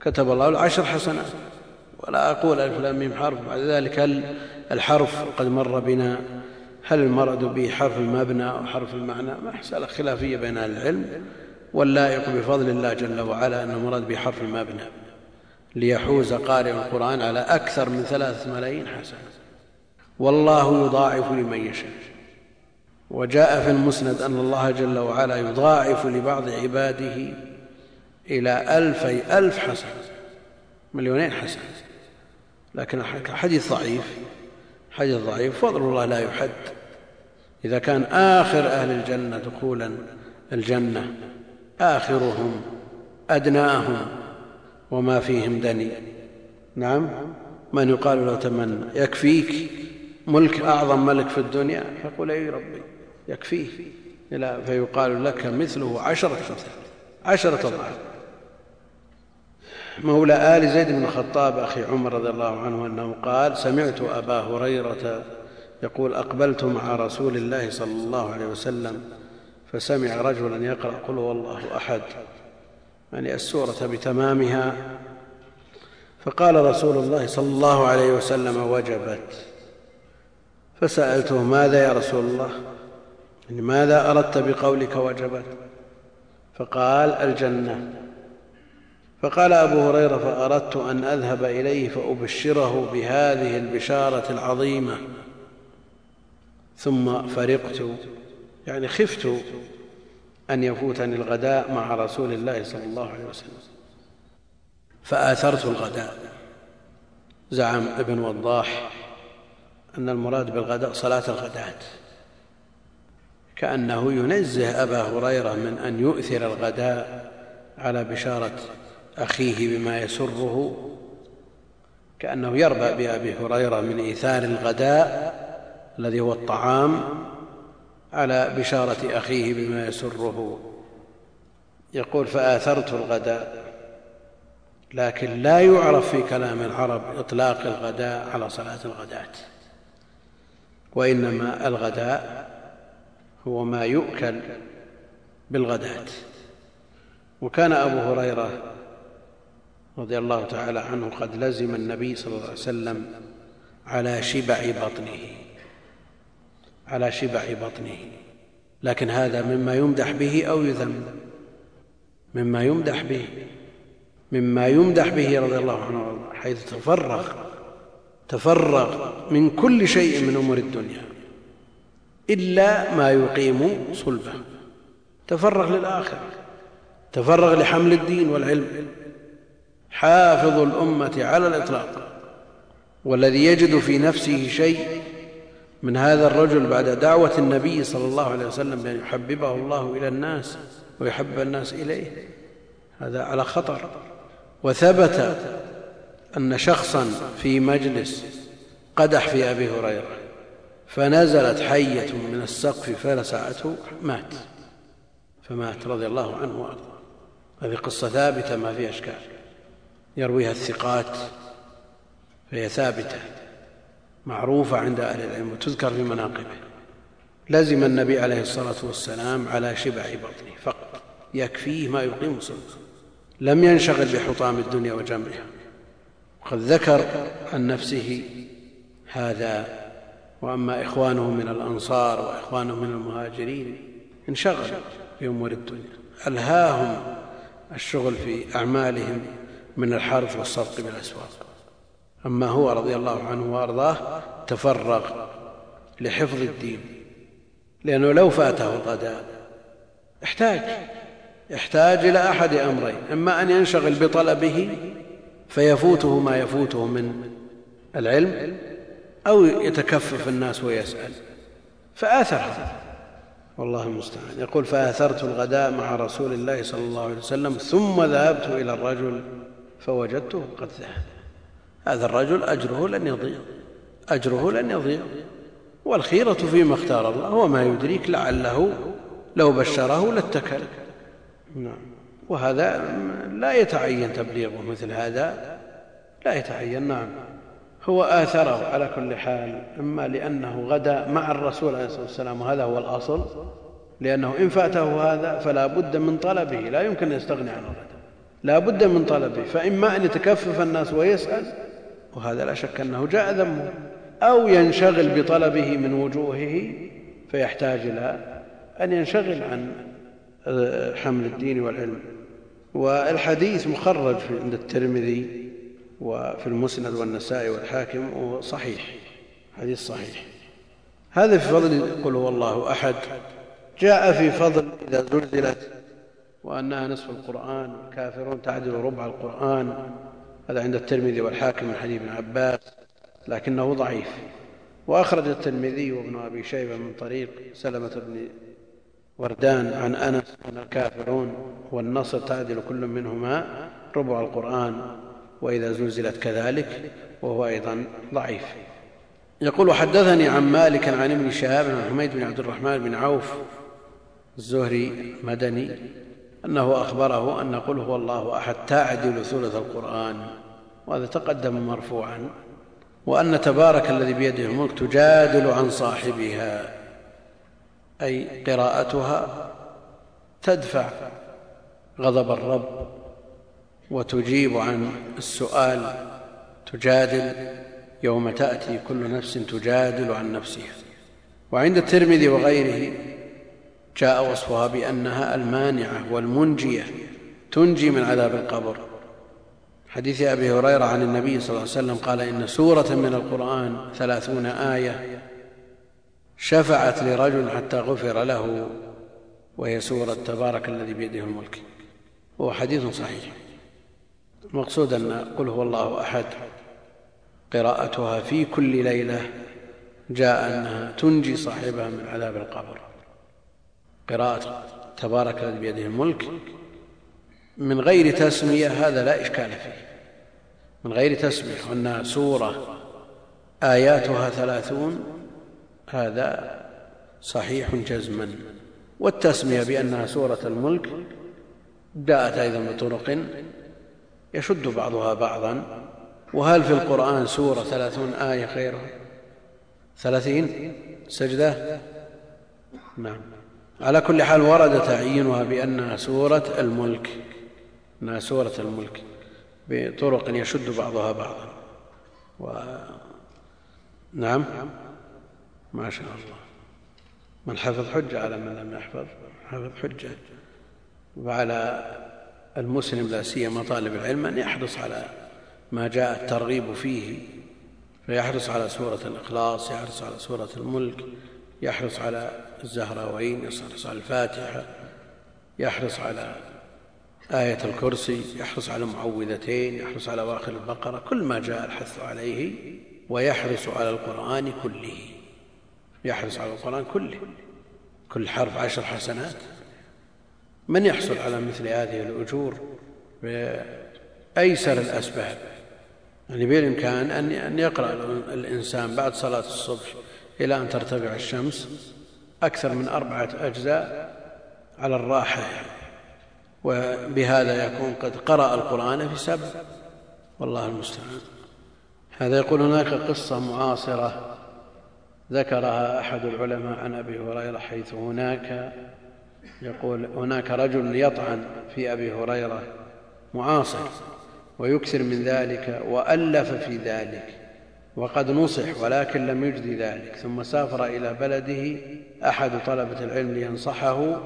كتب الله له عشر حسنات. ولا أقول ألف لام ميم حرف بعد ذلك هل الحرف قد مر بنا؟ هل المراد به حرف المبنى أو حرف المعنى؟ مسألة خلافية بين أهل العلم واللائق بفضل الله جل وعلا أن المراد به حرف المبنى. ليحوز قارئ القرآن على أكثر من ثلاثة ملايين حسنة. والله يضاعف لمن يشاء. وجاء في المسند أن الله جل وعلا يضاعف لبعض عباده إلى ألفي ألف حسنة مليونين حسنة. لكن الحديث ضعيف حديث ضعيف. فضل الله لا يحد. إذا كان آخر أهل الجنة دخولا الجنة آخرهم أدناهم وما فيهم دني. نعم؟ من يقال له تمنى يكفيك ملك أعظم ملك في الدنيا؟ فيقول أي ربي يكفيه فيقال لك مثله عشرة أمثال عشرة أضعاف. مولى آل زيد بن الخطاب أخي عمر رضي الله عنه أنه قال سمعت أبا هريرة يقول أقبلت مع رسول الله صلى الله عليه وسلم فسمع رجلا يقرأ قل هو الله أحد يعني السورة بتمامها. فقال رسول الله صلى الله عليه وسلم وجبت فسألته ماذا يا رسول الله؟ يعني ماذا أردت بقولك وجبت؟ فقال الجنة فقال أبو هريرة فأردت أن أذهب إليه فأبشره بهذه البشارة العظيمة. ثم فرقت يعني خفت أن يفوتني الغداء مع رسول الله صلى الله عليه وسلم. فآثرت الغداء. زعم ابن وضاح أن المراد بالغداء صلاة الغداة. كأنه ينزه أبا هريرة من أن يؤثر الغداء على بشارة أخيه بما يسره كأنه يربأ بأبي هريرة من إيثار الغداء الذي هو الطعام على بشارة أخيه بما يسره. يقول فآثرت الغداء لكن لا يعرف في كلام العرب إطلاق الغداء على صلاة الغداة وإنما الغداء هو ما يؤكل بالغداة. وكان أبو هريرة رضي الله تعالى عنه قد لزم النبي صلى الله عليه وسلم على شبع بطنه على شبع بطنه. لكن هذا مما يمدح به أو يذم مما يمدح به مما يمدح به رضي الله عنه حيث تفرغ تفرغ من كل شيء من أمور الدنيا إلا ما يقيم صلبه. تفرغ للآخرة تفرغ لحمل الدين والعلم. حافظ الأمة على الإطلاق والذي يجد في نفسه شيء من هذا الرجل بعد دعوة النبي صلى الله عليه وسلم بأن يحببه الله إلى الناس ويحبب الناس إليه. هذا على خطر. وثبت أن شخصا في مجلس قدح في أبي هريرة فنزلت حية من السقف فلسعته مات. فمات رضي الله عنه وأرضاه. هذه قصة ثابتة ما فيها إشكال. يرويها الثقات فهي ثابتة معروفة عند أهل العلم وتذكر في مناقبه. لزم النبي عليه الصلاة والسلام على شبع بطنه فقط يكفيه ما يقيم صلبه لم ينشغل بحطام الدنيا وجمعها. وقد ذكر عن نفسه هذا وأما إخوانه من الأنصار وإخوانه من المهاجرين انشغل في أمور الدنيا. ألهاهم الشغل في أعمالهم من الحرث والصدق بالأسواق. أما هو رضي الله عنه وأرضاه تفرغ لحفظ الدين. لأنه لو فاته الغداء احتاج يحتاج إلى أحد أمرين. إما أن ينشغل بطلبه فيفوته ما يفوته من العلم أو يتكفف الناس ويسأل. فآثر هذا والله المستعان. يقول فآثرت الغداء مع رسول الله صلى الله عليه وسلم ثم ذهبت إلى الرجل فوجدته قد ذهب هذا الرجل أجره لن يضيع. أجره لن يضيع. والخيرة فيما اختار الله وما يدريك لعله لو بشره لاتكل. نعم. وهذا لا يتعين تبليغه مثل هذا. لا يتعين. نعم. هو آثره على كل حال. إما لأنه غدا مع الرسول عليه الصلاة والسلام وهذا هو الأصل. لأنه إن فاته هذا فلا بد من طلبه. لا يمكن أن يستغني عن الغداء لا بد من طلبه فإما أن يتكفف الناس ويسأل وهذا لا شك أنه جاء ذمه أو ينشغل بطلبه من وجوهه فيحتاج إلى أن ينشغل عن حمل الدين والعلم. والحديث مخرج عند الترمذي وفي المسند والنسائي والحاكم وصحيح حديث صحيح. هذا في فضل قل هو الله أحد. جاء في فضل إذا زلزلت وأنها نصف القرآن والكافرون تعدل ربع القرآن. هذا عند الترمذي والحاكم من حديث ابن عباس لكنه ضعيف. وأخرج الترمذي وابن أبي شيبة من طريق سلمة بن وردان عن أنس أن الكافرون والنصر تعدل كل منهما ربع القرآن. وإذا زلزلت كذلك وهو أيضا ضعيف. يقول حدثني عن مالك عن ابن شهاب عن حميد بن عبد الرحمن بن عوف الزهري مدني أنه أخبره أن قل هو الله أحد تعدل ثلث القرآن وهذا تقدم مرفوعا وأن تبارك الذي بيده الملك تجادل عن صاحبها أي قراءتها تدفع غضب الرب وتجيب عن السؤال تجادل يوم تأتي كل نفس تجادل عن نفسها. وعند الترمذي وغيره جاء وصفها بأنها المانعة والمنجية تنجي من عذاب القبر. حديث أبي هريرة عن النبي صلى الله عليه وسلم قال إن سورة من القرآن ثلاثون آية شفعت لرجل حتى غفر له وهي سورة تبارك الذي بيده الملك. وهو حديث صحيح. المقصود أن قل هو الله أحد قراءتها في كل ليلة جاء أنها تنجي صاحبها من عذاب القبر. قراءة تبارك الذي بيده الملك من غير تسمية هذا لا إشكال فيه. من غير تسمية وأنها سورة آياتها ثلاثون هذا صحيح جزما. والتسمية بأنها سورة الملك جاءت أيضا بطرق يشد بعضها بعضا. وهل في القرآن سورة ثلاثون آية خيرها ثلاثين سجدة؟ نعم. على كل حال ورد تعيينها بأنها سورة الملك انها سورة الملك بطرق يشد بعضها بعضا. و... نعم. ما شاء الله. من حفظ حجة على من لم يحفظ حفظ حجة. وعلى المسلم لا سيما طالب العلم أن يحرص على ما جاء الترغيب فيه. فيحرص على سورة الإخلاص يحرص على سورة الملك يحرص على الزهراوين يحرص على الفاتحة يحرص على آية الكرسي يحرص على المعوذتين يحرص على أواخر البقرة كل ما جاء الحث عليه ويحرص على القرآن كله يحرص على القرآن كله كل حرف عشر حسنات. من يحصل على مثل هذه الأجور؟ بأيسر الأسباب. يعني بالإمكان أن يقرأ الإنسان بعد صلاة الصبح إلى أن ترتفع الشمس أكثر من أربعة أجزاء على الراحة وبهذا يكون قد قرأ القرآن في سبع. والله المستعان. هذا يقول هناك قصة معاصرة ذكرها أحد العلماء عن أبي هريرة حيث هناك يقول هناك رجل يطعن في أبي هريرة معاصر ويكثر من ذلك وألف في ذلك. وقد نصح ولكن لم يجدي ذلك ثم سافر إلى بلده أحد طلبة العلم لينصحه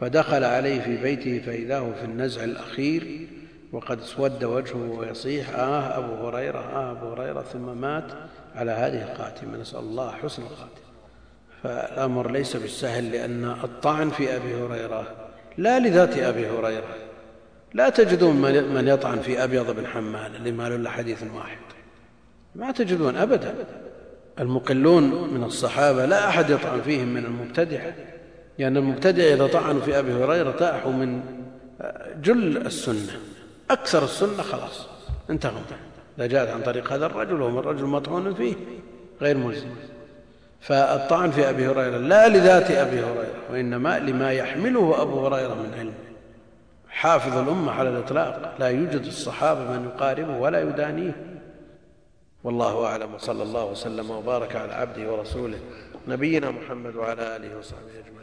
فدخل عليه في بيته فإذا هو في النزع الأخير وقد اسود وجهه ويصيح آه أبو هريرة آه أبو هريرة ثم مات على هذه الخاتمة نسأل الله حسن الخاتمة فالأمر ليس بالسهل لأن الطعن في أبي هريرة لا لذات أبي هريرة. لا تجدون من يطعن في أبيض بن حمال اللي ما له حديث واحد. ما تجدون أبدا. المقلون من الصحابة لا أحد يطعن فيهم من المبتدعة لأن المبتدع إذا طعنوا في أبي هريرة تاحوا من جل السنة. أكثر السنة خلاص انتهوا. إذا جاءت عن طريق هذا الرجل وهم الرجل مطعون فيه غير ملزم. فالطعن في أبي هريرة لا لذات أبي هريرة وإنما لما يحمله أبو هريرة من علم. حافظ الأمة على الإطلاق لا يوجد الصحابة من يقاربه ولا يدانيه. والله أعلم وصلى الله وسلم وبارك على عبده ورسوله نبينا محمد وعلى آله وصحبه أجمعين.